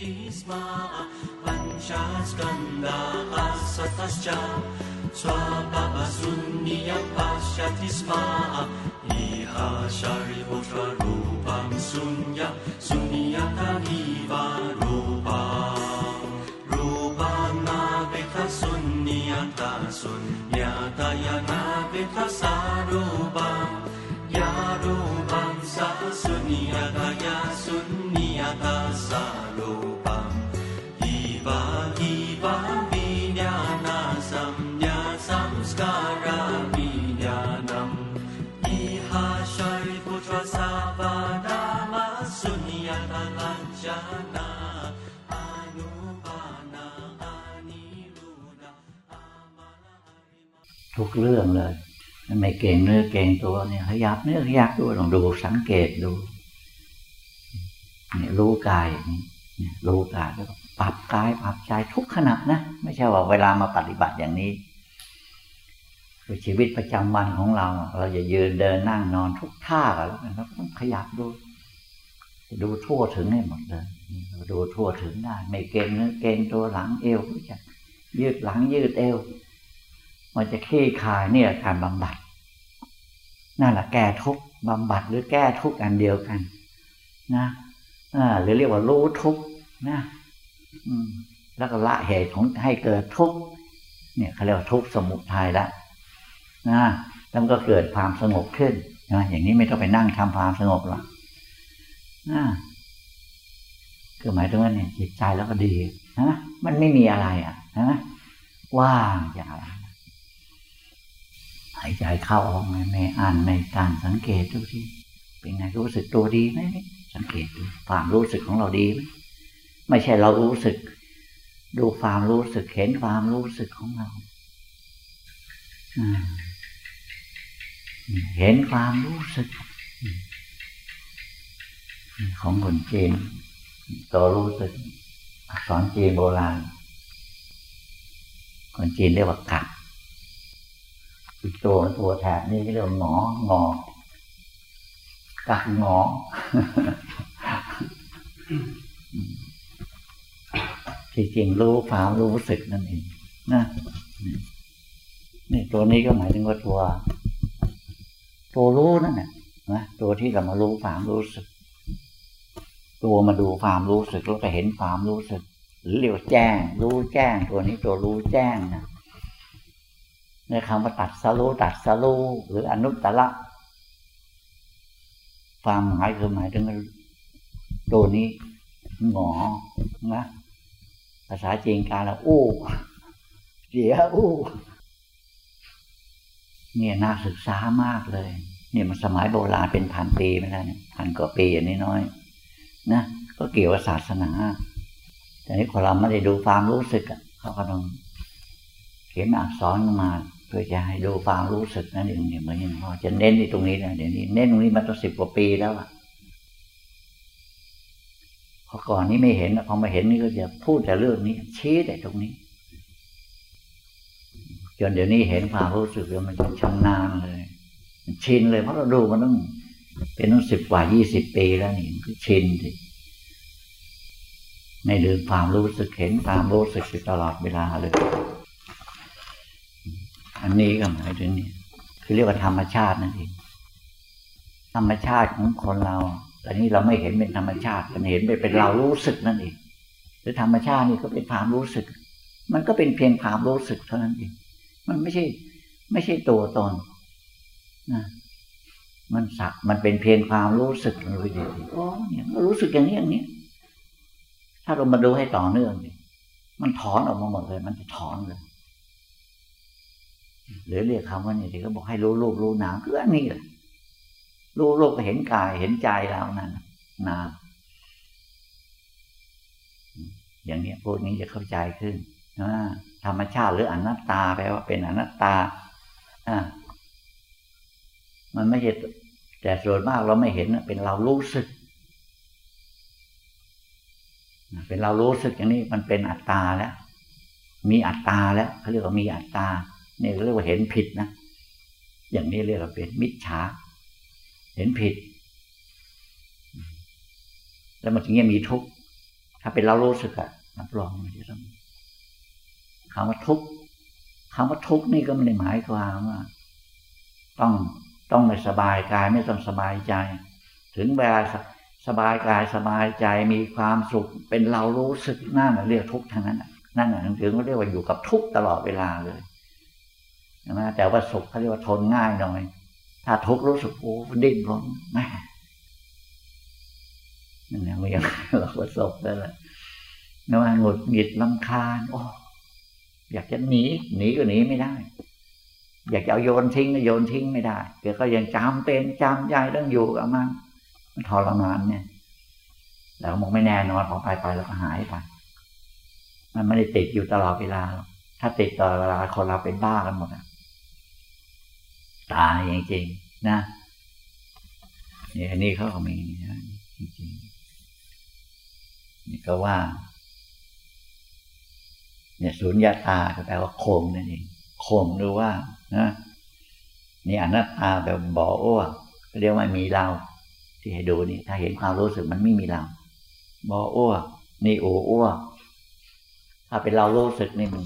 स्मा। पञ्चास्कन्दाः सतश्च स्वपवशून्य पश्यति स्म। इहां शून्य सुनियत नीवा रूपं नाविख सुनियत शून्यतय नाविकसारोपा यं स सुनियतय शून्यत सारो ทุกเรื่องเลยไม่เก่งเนื้อเก่งตัวเนี่ยขยับเนื้อขยับตัวลองดูสังเกตดูเนี่ยรู้กายนี้เนี่ยรู้กายแล้วก็ปรับกายปรับใจทุกขณะนะไม่ใช่ว่าเวลามาปฏิบัติอย่างนี้ คือชีวิตประจำวันของเรา เราจะยืนเดินนั่งนอนทุกท่าแล้วเราต้องขยับดูดูทั่วถึงให้หมดเลยดูทั่วถึงได้ ไม่เก่งเนื้อเก่งตัวหลังเอวรู้จักยืดหลังยืดเอว มันจะคลี่คลายเนี่ยการบำบัดนั่นแหละแก้ทุกข์บำบัดหรือแก้ทุกอันเดียวกันนะหรือเรียกว่ารู้ทุกนะอืมแล้วก็ละเหตุของให้เกิดทุกเนี่ยเขาเรียกว่าทุกสมุทัยละนะแล้วก็เกิดความสงบขึ้นนะอย่างนี้ไม่ต้องไปนั่งทำความสงบหรอกนะคือหมายถึงว่าเนี่ยจิตใจแล้วก็ดีนะมันไม่มีอะไรอะนะว่างจากอะไร หายใจเข้าออกไม่ไม่อ่านในการสังเกตดูที่เป็นไงรู้สึกตัวดีไหมสังเกตดูความรู้สึกของเราดีไหมไม่ใช่เรารู้สึก ดูความรู้สึกเห็นความรู้สึกของเราเห็นความรู้สึก ของคนจีนตัวรู้สึกอักษรจีนโบราณคนจีนเรียกว่ากัด อีกตัวตัวแถบนี้เรียกว่าหงองอกัดหงอที่จริงรู้ความรู้สึกนั่นเองนะนี่ตัวนี้ก็หมายถึงว่าตัว ตัวรู้นั่นแหละนะตัวที่เรามารู้ความรู้สึก ตัวมาดูความรู้สึกแล้วก็เห็นความรู้สึก หรือเรียกว่าแจ้ง รู้แจ้ง ตัวนี้ตัวรู้แจ้งนะ ในคำว่าตัดสรู้ตัดสรู้หรืออนุตตระความหมายคือหมายถึงตัวนี้หงอนะภาษาจีนการละอู้เสียอู้เนี่ยน่าศึกษามากเลย เนี่ยมันสมัยโบราณเป็นพันปีมาแล้วเนี่ยพันกว่าปีอย่างนี้น้อยนะก็เกี่ยวกับศาสนา แต่นี้คนเราไม่ได้ดูความรู้สึกเขาก็ต้องเขียนอักษรมา เพื่อจะให้ดูความรู้สึกนั่นเองเนี่ยเหมือนอย่างพอจะเน้นในตรงนี้นะเดี๋ยวนี้เน้นตรงนี้มาตั้งสิบกว่าปีแล้วอะพอก่อนนี้ไม่เห็นพอมาเห็นนี่ก็จะพูดแต่เรื่องนี้ ชี้แต่ตรงนี้ จนเดี๋ยวนี้เห็นความรู้สึกแล้วมันจะชำนาญเลยชินเลยเพราะเราดูมันต้องเป็นตั้งสิบกว่ายี่สิบปีแล้วนี่ก็ชินสิไม่ลืมความรู้สึกเห็นความรู้สึกอยู่ตลอดเวลาเลย อันนี้ก็หมายถึงนี่คือเรียกว่าธรรมชาตินั่นเองธรรมชาติของคนเราแต่นี้เราไม่เห็นเป็นธรรมชาติมันเห็นไปเป็นเรารู้สึกนั่นเองหรือธรรมชาตินี่ก็เป็นความรู้สึก มันก็เป็นเพียงความรู้สึกเท่านั้นเองมันไม่ใช่ ไม่ใช่ตัวตนนะมันสักมันเป็นเพียงความรู้สึกเลยเดียวโอ้เนี่ยรู้สึกอย่างนี้อย่างนี้ถ้าเรามาดูให้ต่อเนื่องดิมันถอนออกมาหมดเลย มันจะถอนเลย หรือเรียกคำว่านี่ที่เขาบอกให้รู้รูปรู้นามคืออันนี้เลยรู้รูปก็เห็นกายเห็นใจแล้วนั่นนามอย่างนี้พวกนี้จะเข้าใจขึ้นธรรมชาติหรืออนัตตาแปลว่าเป็นอนัตตาอ่ามันไม่ใช่แต่ส่วนมากเราไม่เห็นเป็นเรารู้สึก เป็นเรารู้สึกอย่างนี้มันเป็นอัตตาแล้ว มีอัตตาแล้วเขาเรียกว่ามีอัตตา นี่ยเรียกว่าเห็นผิดนะ อย่างนี้เรียกว่าเป็นมิจฉา เห็นผิด แล้วมันถึงจะมีทุกข์ ถ้าเป็นเรารู้สึกอะรับรองมันจะต้องคำว่าทุกข์คำว่าทุกข์นี่ก็ไม่ได้หมายความว่า ต้องต้องไม่สบายกายไม่ต้องสบายใจ ถึงเวลาสบายกายสบายใจมีความสุข เป็นเรารู้สึกนั่นเรียกทุกข์ทั้งนั้นนั่นถึงเขาเรียกว่าอยู่กับทุกข์ตลอดเวลาเลย นะแต่ว่าสุขเขาเรียกว่าทนง่ายหน่อย ถ้าทุกข์รู้สึกโอ้ดิ้นรนแม่นั่นแหละมันยังเราประสบได้แหละนว่าหงุดหงิดลำคาญโอ้อยากจะหนีหนีก็หนีไม่ได้ อยากจะเอาโยนทิ้งก็โยนทิ้งไม่ได้เดี๋ยวก็ยังจำเป็นจำใจต้องอยู่กับมันมันทรมานเนี่ยแล้วมองไม่แน่นอนพอไปไปแล้วก็หายไปมันไม่ได้ติดอยู่ตลอดเวลา ถ้าติดตลอดเวลาคนเราเป็นบ้ากันหมดอะ ตายจริงๆนะนี่อันนี้เขาก็มีนะจริงๆนี่ก็ว่า เนี่ยสุญญาตาแปลว่าโคมนั่นเองโคมหรือว่านะนี่อนัตตาแบบบ่ออ้วกเรียกว่ามีเรา ที่ให้ดูนี่ถ้าเห็นความรู้สึกมันไม่มีเราบ่ออ้วกนี่โอ้อ้วกถ้าเป็นเรารู้สึกนี่มัน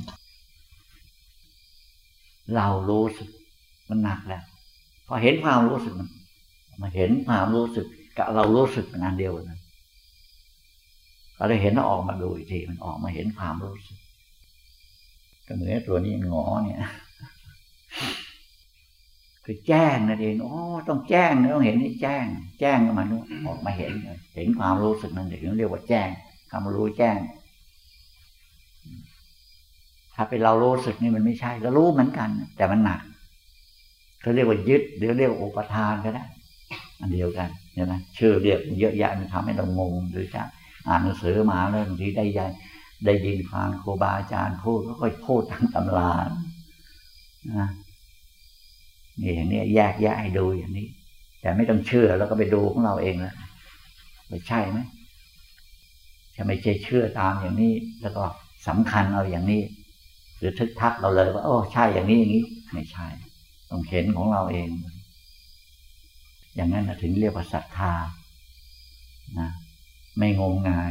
เรารู้สึก มันหนักแล้วพอเห็นความรู้สึกมันมาเห็นความรู้สึกกับเรารู้สึกมันอันเดียวกันเราได้เห็นออกมาดูอีกทีมันออกมาเห็นความรู้สึกก็เหมือนตัวนี้งอเนี่ยคือแจ้งนั่นเองอ๋อต้องแจ้งต้องเห็นนี่แจ้ง แจ้งมันออกมาเห็น เห็นความรู้สึกนั่นเองเรียกว่าแจ้งความรู้แจ้ง ถ้าเป็นเรารู้สึกนี่มันไม่ใช่ก็รู้เหมือนกัน แต่มันหนัก เขาเรียกว่ายึดหรือเรียกว่าอุปทานก็ได้อันเดียวกันเห็นไหมชื่อเรียกเยอะแยะมันทำให้เรางงหรือจะอ่านหนังสือมาแล้วบางทีได้ยันได้ยินฟังครูบาอาจารย์พูดก็ค่อยพูดทางตำรานะนี่อย่างนี้แยกแยะให้ดูอย่างนี้ แต่ไม่ต้องเชื่อแล้วก็ไปดูของเราเองแล้วไม่ใช่ไหมจะไม่ใช่เชื่อตามอย่างนี้ แล้วก็สำคัญเอาอย่างนี้ หรือทึกทักเราเลยว่าโอ้ใช่อย่างนี้อย่างนี้ ไม่ใช่ ต้องเห็นของเราเอง อย่างนั้นถึงเรียกว่าศรัทธานะไม่งมงาย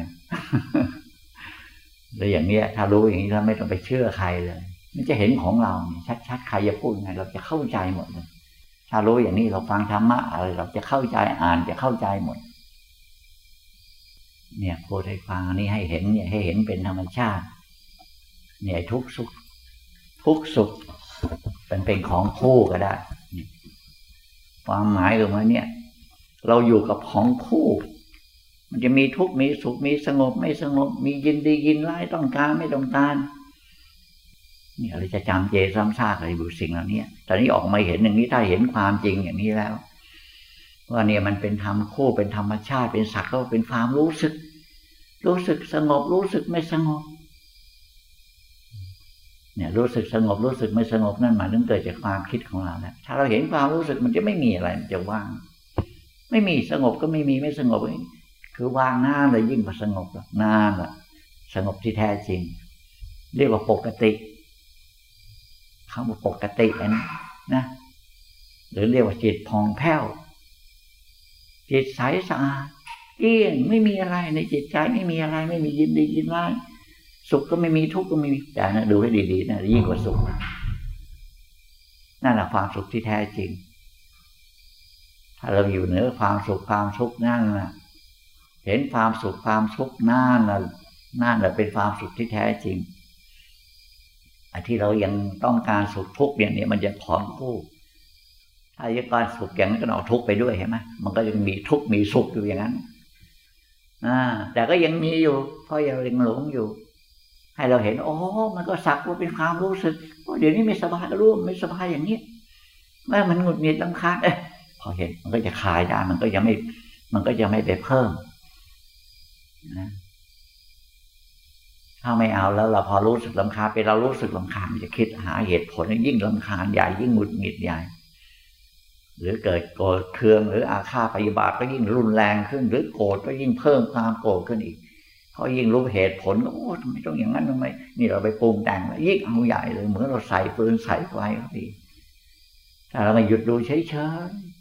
หรืออย่างเนี้ย ถ้ารู้อย่างนี้แล้วไม่ต้องไปเชื่อใครเลย มันจะเห็นของเราเนี่ยชัดๆใครจะพูดไง เราจะเข้าใจหมดเลยถ้ารู้อย่างนี้เราฟังธรรมะอะไรเราจะเข้าใจอ่านจะเข้าใจหมด เนี่ยพูดให้ฟังนี้ให้เห็นเนี่ยให้เห็นเป็นธรรมชาติ เนี่ยทุกสุขทุกสุข เป็นเป็นของคู่ก็ได้ความหมายคือว่าเนี่ย เราอยู่กับของคู่ มันจะมีทุกข์มีสุขมีสงบไม่สงบ มียินดียินร้ายต้องการไม่ต้องการเนี่ยเราจะจำเจซ้ำซากอะไรอยู่สิ่งเหล่านี้ตอนนี้ออกมาเห็นอย่างนี้ถ้าเห็นความจริงอย่างนี้แล้ว ว่าเนี่ยมันเป็นธรรมคู่เป็นธรรมชาติเป็นสักก็เป็นความรู้สึก รู้สึกสงบรู้สึกไม่สงบ เนี่ยรู้สึกสงบรู้สึกไม่สงบนั่นหมายถึงเกิดจากความคิดของเราแหล้วถ้าเราเห็นความรู้สึกมันจะไม่มีอะไรมันจะว่าง ไม่มีสงบก็ไม่มีไม่สงบคือว่างหน้าเลยยิ่งกว่าสงบหน้าละสงบที่แท้จริง เรียกว่าปกติคำว่าปกตินนะหรือเรียกว่าจิตพองแผ้วจิตใสสะอาดเอี้ยงไม่มีอะไรในจิตใจไม่มีอะไรไม่มียินดียินร้าย สุขก็ไม่มีทุกข์ก็ไม่มีแต่นะดูให้ดีๆนะยิ่งกว่าสุขนั่นแหละความสุขที่แท้จริง ถ้าเราอยู่เหนือความสุขความทุกข์นั่นแหละเห็นความสุขความทุกข์นั่นแหละนั่นแหละเป็นความสุขที่แท้จริงไอ้ที่เรายังต้องการสุขทุกข์อย่างนี้มันจะของคู่ถ้ายังการสุขอย่างนั้นก็เอาทุกข์ไปด้วยเห็นไหมมันก็ยังมีทุกข์มีสุขอยู่อย่างนั้นอ่าแต่ก็ยังมีอยู่เพราะยังหลงอยู่ ให้เราเห็นโอ้มันก็สักว่าเป็นความรู้สึกเดี๋ยวนี้ไม่สบายก็รู้ไม่สบายอย่างนี้แม่มันหงุดหงิดลำคาญเอ๊ะพอเห็นมันก็จะคลายได้มันก็ยังไม่ มันก็จะไม่ไปเพิ่มนะถ้าไม่เอาแล้วเราพอรู้สึกลำคาญไปเรารู้สึกลำคาญจะคิดหาเหตุผลยิ่งลำคาญใหญ่ยิ่งหงุดหงิดใหญ่หรือเกิดโกรธเคืองหรืออาฆาตปฏิบัติก็ยิ่งรุนแรงขึ้น หรือโกรธก็ยิ่งเพิ่มความโกรธขึ้นอีก เขายิ่งรู้เหตุผลโอ้ทำไมต้องอย่างนั้นทำไมนี่เราไปปรุงแต่งยิ่งเอาใหญ่เลยเหมือนเราใส่ปืนใส่ไฟก็ดีถ้าเราไม่หยุดดูเฉย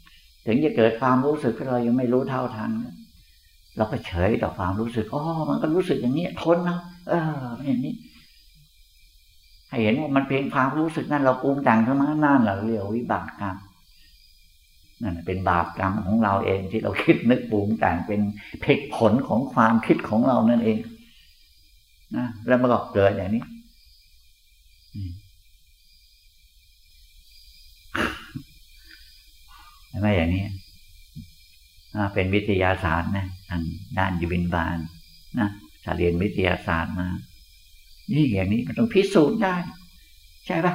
ๆถึงจะเกิดความรู้สึกที่เรายังไม่รู้เท่าทันเราก็เฉยต่อความรู้สึกอ๋อมันก็รู้สึกอย่างนี้ทนนะเอออย่างนี้ให้เห็นว่ามันเพียงความรู้สึกนั่นเราปรุงแต่งเท่านั้นนั่นแหละเรียกวิบากกรรม นั่นเป็นบาปกรรมของเราเองที่เราคิดนึกปรุงแต่งเป็นเพกผลของความคิดของเรานั่นเองนะแล้วมันก็เกิดอย่างนี้ไม่อย่างนี้เป็นวิทยาศาสตร์นะทางด้านยูวินบาลนะถ้าเรียนวิทยาศาสตร์มา นี่อย่างนี้มันต้องพิสูจน์ได้ ใช่ปะ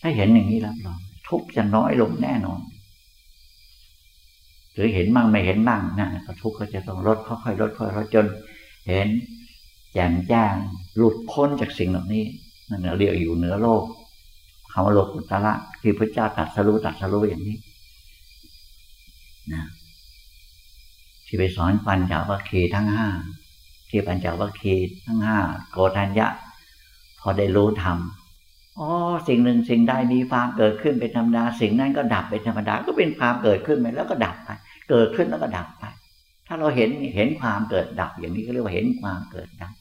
ถ้าเห็นอย่างนี้รับรอง ทุกจะน้อยลงแน่นอน หรือเห็นบ้างไม่เห็นบ้างนะก็ทุกข์ก็จะต้องลดค่อยๆลดค่อยๆลดจน เห็นแจ่มแจ้งหลุดพ้นจากสิ่งเหล่านี้นั่นเรียกอยู่เหนือโลกคำว่าโลกุตระที่พระเจ้าตัดสรู้ตัดสรู้อย่างนี้นะที่ไปสอนปัญจวัคคีย์ทั้งห้าที่ปัญจวัคคีย์ทั้งห้าโกธัญญะ พอได้รู้ธรรม อ๋อสิ่งหนึ่งสิ่งใดมีความเกิดขึ้นเป็นธรรมดา สิ่งนั้นก็ดับเป็นธรรมดาก็เป็นความเกิดขึ้นไปแล้วก็ดับไป เกิดขึ้นแล้วก็ดับไป ถ้าเราเห็นเห็นความเกิดดับอย่างนี้ก็เรียกว่าเห็นความเกิดดับ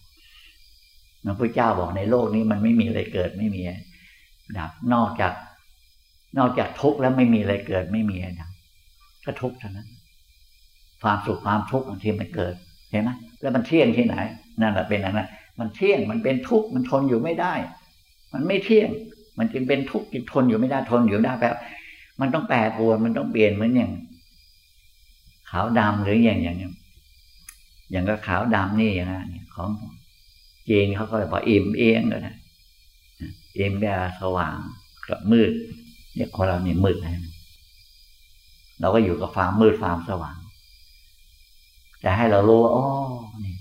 พระพุทธเจ้าบอกในโลกนี้มันไม่มีอะไรเกิดไม่มีดับนอกจาก นอกจากทุกข์แล้วไม่มีอะไรเกิดไม่มีดับก็ทุกข์เท่านั้น ความสุขความทุกข์บางทีมันเกิดเห็นไหมแล้วมันเที่ยงที่ไหน นั่นแหละเป็นอันนั้นมันเที่ยงมันเป็นทุกข์มันทนอยู่ไม่ได้ มันไม่เที่ยง มันจึงเป็นทุกข์ที่ทนอยู่ไม่ได้ทนอยู่ได้แปลมันต้องแปรปรวนมันต้องเปลี่ยนเหมือนอย่างขาวดำหรืออย่างอย่างอย่างก็ขาวดำนี่อย่างนะของจีนเขาก็เลยบอกอิ่มเอียงเลยนะอิ่มแบบสว่างกับมืดเนี่ยคนเราเนี่ยมืดนะเราก็อยู่กับความมืดความสว่าง แต่ให้เรารู้ว่าอ๋อนี่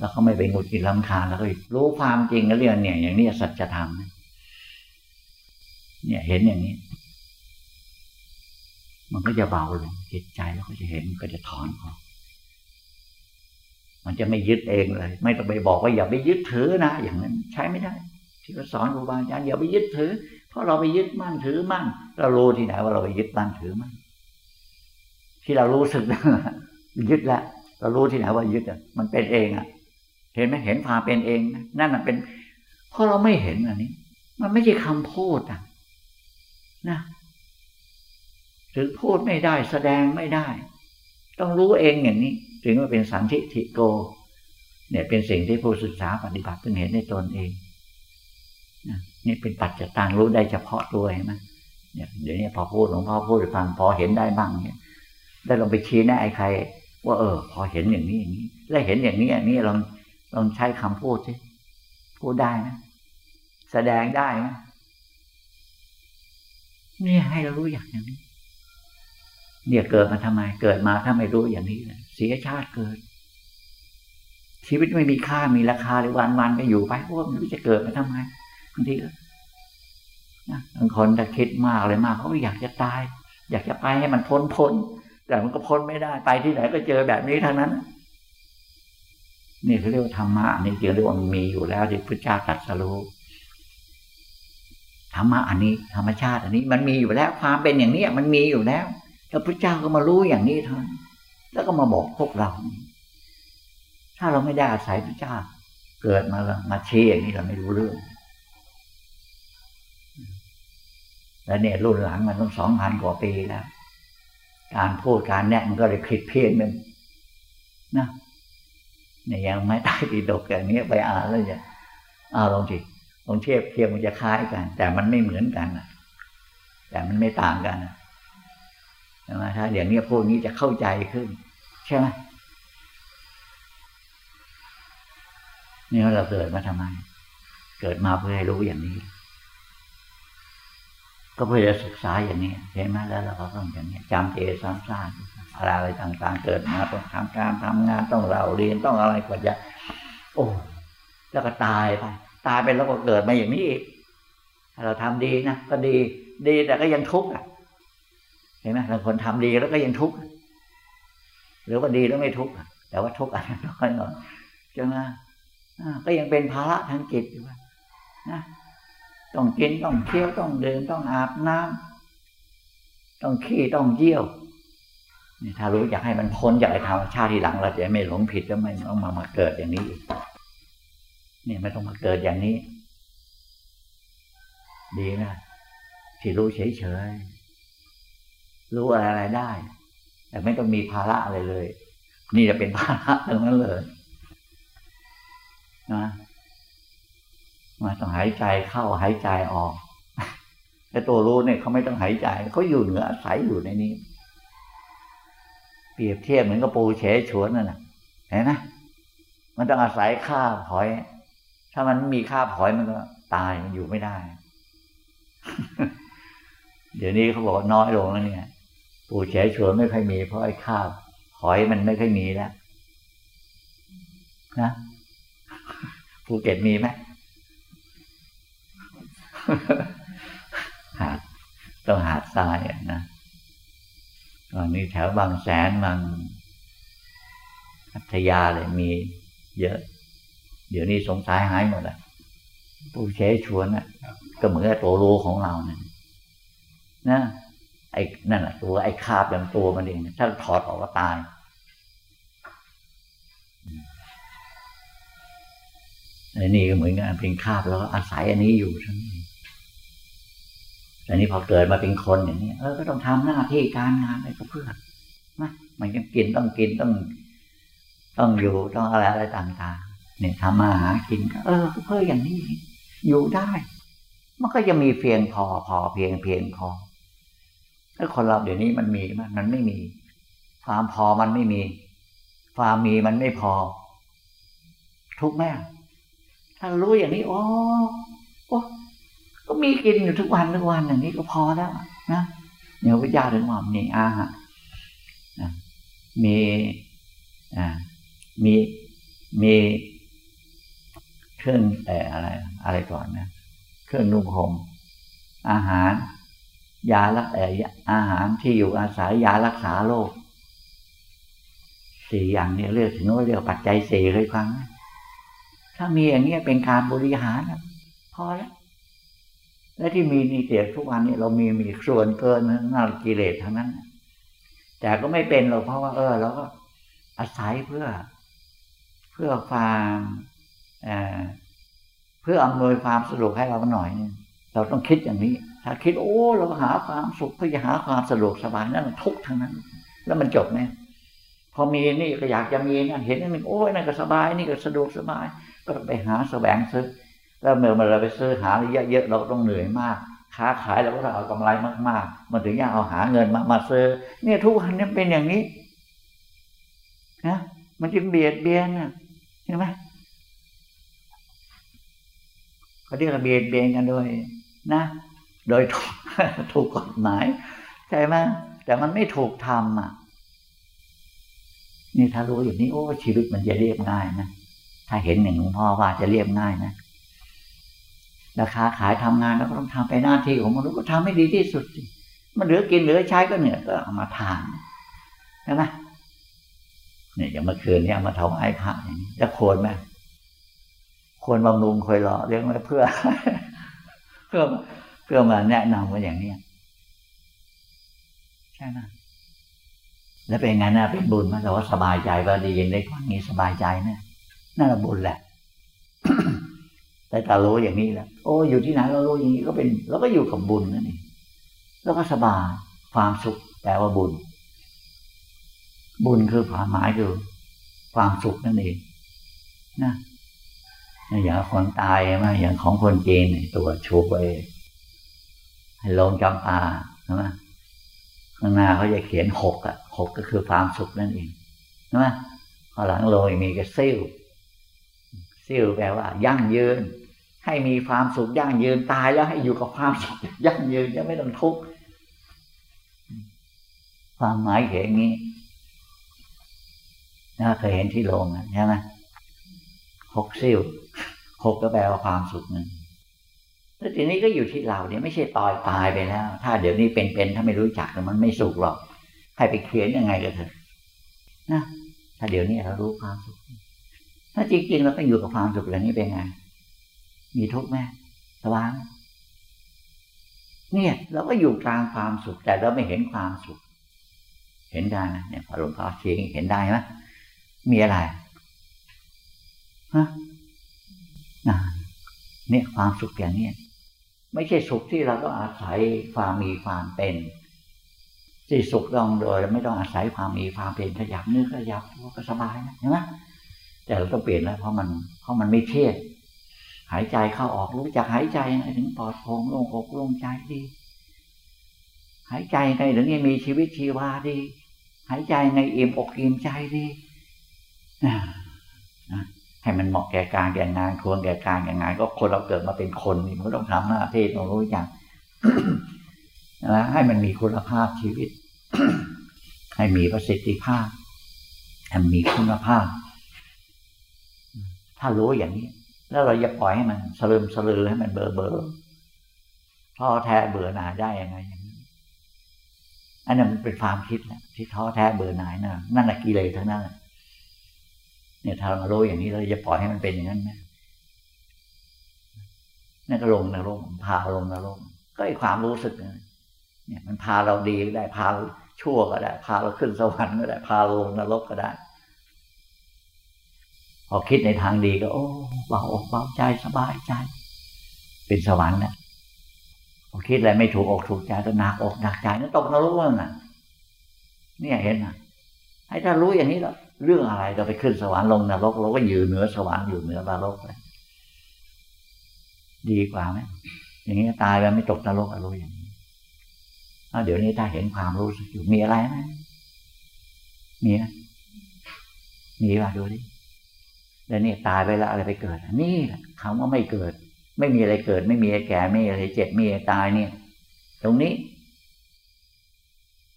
ล้วเราไม่ไปงุดกินลำคาแล้วก็รู้ความจริงก็เรื่องเนี่ย อย่างนี้สัจธรรมเนี่ยเห็นอย่างนี้ มันก็จะเบาลงจิตใจแล้วก็จะเห็นก็จะถอนออกมันจะไม่ยึดเองเลย ไม่ต้องไปบอกว่าอย่าไปยึดถือนะอย่างนั้น ใช้ไม่ได้ ที่เราสอนครูบาอาจารย์อย่าไปยึดถือ เพราะเราไปยึดมั่นถือมั่นเรารู้ที่ไหนว่าเราไปยึดมั่นถือมั่นที่เรารู้สึกยึดแล้วเรารู้ที่ไหนว่ายึดอะมันเป็นเองอะ เห็นไหมเห็นความเป็นเองนั่นน่ะเป็นเพราะเราไม่เห็นอันนี้ มันไม่ใช่คำพูดอะนะถึงพูดไม่ได้แสดงไม่ได้ ต้องรู้เองอย่างนี้ ถึงว่าเป็นสันทิฐิโก เนี่ยเป็นสิ่งที่ผู้ศึกษาปฏิบัติเพิ่งเห็นในตนเองนี่เป็นปัจจตังรู้ได้เฉพาะตัวเห็นไหมเนี่ยเดี๋ยวนี้พอพูดหลวงพ่อพูดฟังพอเห็นได้บ้างเนี่ยได้ลองไปชี้แนะไอ้ใคร ว่าเออ พอเห็นอย่างนี้อย่างนี้ แล้วเห็นอย่างนี้อย่างนี้ลอง ลองใช้คำพูดสิพูดได้นะแสดงได้นะนี่ให้เรารู้อย่างนี้ เนี่ยเกิดมาทำไม เกิดมาถ้าไม่รู้อย่างนี้เสียชาติเกิด ชีวิตไม่มีค่ามีราคาเลยวันวันก็อยู่ไปพวกมันจะเกิดมาทำไมบางทีนะบางคนจะคิดมากเลยมากเขาอยากจะตาย อยากจะไปให้มันพ้นพ้นแต่มันก็พ้นไม่ได้ไปที่ไหนก็เจอแบบนี้ทั้งนั้น นี่เขาเรียกว่าธรรมะอันี่จึงเรียกว่ามันมีอยู่แล้วที่พระเจ้าตรัสรู้ธรรมะอันนี้ธรรมชาติ อันนี้มันมีอยู่แล้วความเป็นอย่างนี้มันมีอยู่แล้ว แล้วพระเจ้าก็มารู้อย่างนี้เท่านั้นแล้วก็มาบอกพวกเรา ถ้าเราไม่ได้อาศัยพระเจ้า เกิดมามาเชี่อย่างนี้เราไม่รู้เรื่อง แล้วเนี่ยรุ่นหลังมันต้องสองพันกว่าปีแล้ว การพูดการแนะมันก็เลยคิดเพี้ยนมันนะ เนี่ยยังไม่ได้ดีดกอย่างนี้ไปอ่านแล้วจะเอาลองสิลองเทียบเทียบมันจะคล้ายกัน แต่มันไม่เหมือนกันนะแต่มันไม่ต่างกันใช่ไหมถ้าอย่างนี้พวกนี้จะเข้าใจขึ้น ใช่ไหมนี่เราเกิดมาทำไม เกิดมาเพื่อให้รู้อย่างนี้ ก็เพื่อจะศึกษาอย่างนี้เห็นไหมแล้วเราก็ต้องอย่างนี้จำเจซ้ำซาก อะไรต่างๆ เกิดมาต้องทำการทำงานต้องเราเรียนต้องอะไรกว่าจะ โอ้แล้วก็ตายไปตายไปแล้วก็เกิดมาอย่างนี้อีกเราทำดีนะก็ดี ดีแต่ก็ยังทุกข์อะ เห็นไหมบางคนทำดีแล้วก็ยังทุกข์หรือว่าดีแล้วไม่ทุกข์แต่ว่าทุกข์อะไรน้อยหน่อยใช่ไหมก็ยังเป็นภาระทางจิตอยู่นะต้องกินต้องเคี้ยวต้องเดินต้องอาบน้ำต้องขี้ต้องเยี่ยว นี่ถ้ารู้อยากให้มันพ้นจากไอ้ธรรมชาติที่หลังเราจะไม่หลงผิดแล้วไม่ต้องมามาเกิดอย่างนี้อีกนี่ไม่ต้องมาเกิดอย่างนี้ ดีนะที่รู้เฉยๆรู้อะไรไรได้ แต่ไม่ต้องมีภาระอะไรเลย นี่จะเป็นภาระทั้งนั้นเลยนะมาต้องหายใจเข้าหายใจออกแต่ตัวรู้เนี่ยเขาไม่ต้องหายใจเขาอยู่เหนืออาศัยอยู่ในนี้ เปรียบเทียบเหมือนกับปูเฉฉวนนั่นแหละเห็นไหมมันต้องอาศัยข้าหอย ถ้ามันมีข้าหอยมันก็ตายมันอยู่ไม่ได้ เดี๋ยวนี้เขาบอกน้อยลงแล้วเนี่ยปูเฉฉวนไม่ค่อยมี เพราะไอ้ข้าหอยมันไม่ค่อยมีแล้วนะภูเก็ตมีไหมหาดต้องหาดทรายนะ ตอนนี้แถวบางแสนบางพัทยาเลยมีเยอะ เดี๋ยวนี้สงสัยหายหมดแล้วผู้เชชวนน่ะ ก็เหมือนกับตัวรู้ของเราเนี่ยนะไอ้นั่นแหละตัวไอ้คาบอย่างตัวมันเองถ้าถอดออกก็ตายไอ้นี่ก็เหมือนกันเป็นคาบแล้วอาศัยอันนี้อยู่ทั้งนี้ แต่นี้พอเกิดมาเป็นคนอย่างนี้เออก็ต้องทำหน้าที่การงานอะไรก็เพื่อนะมันก็กินต้องกินต้อง ต้องอยู่ต้องอะไรอะไรต่างๆเนี่ยทำมาหากินก็เออเพื่ออย่างนี้ อยู่ได้ มันก็จะมีเพียงพอพอเพียงเพียงพอถ้าคนเราเดี๋ยวนี้มันมีมันมันไม่มี ความพอมันไม่มี ความมีมันไม่พอ ทุกแม่ถ้ารู้อย่างนี้โอ้โอ้ ก็มีกินอยู่ทุกวันทุกวันอย่างนี้ก็พอแล้วนะเนี่ยพระเจ้าถึงว่ามีอาหารมีอ่ามีมีเครื่องแต่อะไร อะไรก่อนนะเครื่องนุ่งห่มอาหาร ยาลักอออาหารที่อยู่อาศัยยารักษาโรคสี่อย่างนี้เรียกถึงว่าเรียกปัจจัยสี่เคยฟังถ้ามีอย่างนี้เป็นการบริหารพอแล้ว และที่มีนี่เสียทุกวันนี้เรามีมีส่วนเกินนั่นกิเลสทั้งนั้น แต่ก็ไม่เป็นหรอกเพราะว่า เออเราก็อาศัยเพื่อ เพื่อความเพื่ออำนวยความสะดวกให้เราหน่อยนึงเราต้องคิดอย่างนี้ ถ้าคิดโอ้เราหาความสุขเพื่อจะหาความสะดวกสบายนั่นทุกทั้งนั้น แล้วมันจบไหมพอมีนี่ก็อยากจะมีนะเห็นนั่นโอ้ยนั่นก็สบาย นี่ก็สะดวกสบาย ก็ไปหาแสวงซื้อ แล้วเมื่อเราไปซื้อหาเยอะๆเราต้องเหนื่อยมาก ค้าขายเราก็ต้องเอากำไรมากๆ มันถึงอยากเอาหาเงินมามาซื้อ เนี่ยทุกวันนี้เป็นอย่างนี้นะมันจึงเบียดเบียนนะเห็นไหมเขาเรียกเบียดเบียนกันโดยนะ โดยถูกกฎหมายใช่ไหมแต่มันไม่ถูกทำอะ นี่ถ้ารู้อย่างนี้โอ้ชีวิตมันจะเรียบง่ายนะถ้าเห็นหนึ่งหลวงพ่อว่าจะเรียบง่ายนะ ราคาขายทำงานแล้วก็ต้องทำไปหน้าที่ของมนุษย์ก็ทำให้ดีที่สุด มันเหลือกินเหลือใช้ก็เหนื่อยก็เอามาทานใช่ไหมเนี่ยอย่างเมื่อคืนเนี่ยมาถวายพระอย่างนี้จะควรไหมควรบำรุงคอยรอเลี้ยงไว้เพื่อ เพื่อเพื่อมาแนะนำว่าอย่างเนี้ยใช่ไหมแล้วเป็นไงนะเป็นบุญมาแต่ว่าสบายใจว่าดียินได้ฟังนี้สบายใจนะนั่นแหละบุญแหละ แต่ตารู้อย่างนี้แล้วโอ้อยู่ที่ไหนเรารู้อย่างนี้ก็เป็นเราก็อยู่กับบุญนั่นเองแล้วก็สบายความสุขแปลว่าบุญ บุญคือความหมายคือความสุขนั่นเองนะอย่างคนตายมาอย่างของคนจีนตัวชูไปให้ลงจำปาใช่ไหมข้างหน้าเขาจะเขียนหกอะหกก็คือความสุขนั่นเองใช่ไหมพอหลังโรยมีกระซิ่วซิ่วแปลว่า ยั่งยืน ให้มีความสุขยั่งยืนตายแล้วให้อยู่กับความสุขยั่งยืนจะไม่ต้องทุกข์ความหมายเขียนนี้น่าเคยเห็นที่โรงใช่ไหมหกซิ่วหกก็แปลว่าความสุขหนึ่งแล้วทีนี้ก็อยู่ที่เราเนี่ยไม่ใช่ตายตายไปแล้ว ถ้าเดี๋ยวนี้เป็นๆถ้าไม่รู้จักมันไม่สุขหรอก ให้ไปเขียนยังไงก็เถอะนะถ้าเดี๋ยวนี้เรารู้ความสุขถ้าจริงๆเราก็อยู่กับความสุขอย่างนี้เป็นไง มีทุกข์ไหมสว่างเนี่ยเราก็อยู่กลางความสุข แต่เราไม่เห็นความสุข เห็นได้นะเนี่ยพอหลวงพ่อชี้เห็นได้ไหมมีอะไรฮะนะเนี่ยความสุขอย่างนี้ไม่ใช่สุขที่เราต้องอาศัยความมีความเป็นที่สุขต้องโดยไม่ต้องอาศัยความมีความเป็นขยับนื้อขยับตัวก็สบายนะใช่ไหมแต่เราต้องเปลี่ยนแล้วเพราะมันเพราะมันไม่เที่ยง หายใจเข้าออกรู้จักหายใจไงถึงปลอดโปร่งโล่งอกโล่งใจดี หายใจไงถึงยังมีชีวิตชีวาดี หายใจไงอิ่มอกอิ่มใจดีให้มันเหมาะแก่การแก่งานควรแก่การแก่งาน ก็คนเราเกิดมาเป็นคนมันก็ต้องทำหน้าที่ต้องรู้จักนะให้มันมีคุณภาพชีวิต ให้มีประสิทธิภาพให้มีคุณภาพ ถ้ารู้อย่างนี้ แล้วเราจะปล่อยให้มันสลืมสลือให้มันเบอเบอท้อแท้เบื่อหน่ายได้ยังไงอย่างนี้อันนั้นมันเป็นความคิดแหละที่ท้อแท้เบื่อหน่ายนั่นนั่นแหละกิเลสทั้งนั้นเนี่ยถ้าเรารู้อย่างนี้เราจะปล่อยให้มันเป็นอย่างนั้นไหมนั่นก็ลงนรกพาลงนรกก็ไอความรู้สึกเนี่ย มันพาเราดีก็ได้พาชั่วก็ได้ พาเราขึ้นสวรรค์ก็ได้ พาลงนรกก็ได้ อคิดในทางดีก็ โอ้เบาอกเบาใจสบายใจ เป็นสวรรค์นะพอคิดอะไรไม่ถูกอกถูกใจก็หนักอกหนักใจนั่นตกนรกแล้วน่ะเนี่ยเห็นนะให้ถ้ารู้อย่างนี้แล้วเรื่องอะไรเราไปขึ้นสวรรค์ลงนรกเราก็อยู่เหนือสวรรค์อยู่เหนือนรกเลยดีกว่าไหมอย่างนี้ตายไปไม่ตกนรกอรู้อย่างนี้เดี๋ยวนี้ถ้าเห็นความรู้สึกอยู่มีอะไรไหมมีไหมมีป่ะดูดิ แล้วนี่ตายไปแล้วอะไรไปเกิด นี่คำว่าไม่เกิด ไม่มีอะไรเกิด ไม่มีอะไรแก่ไม่มีอะไรเจ็บไม่มีอะไรตายเนี่ย ตรงนี้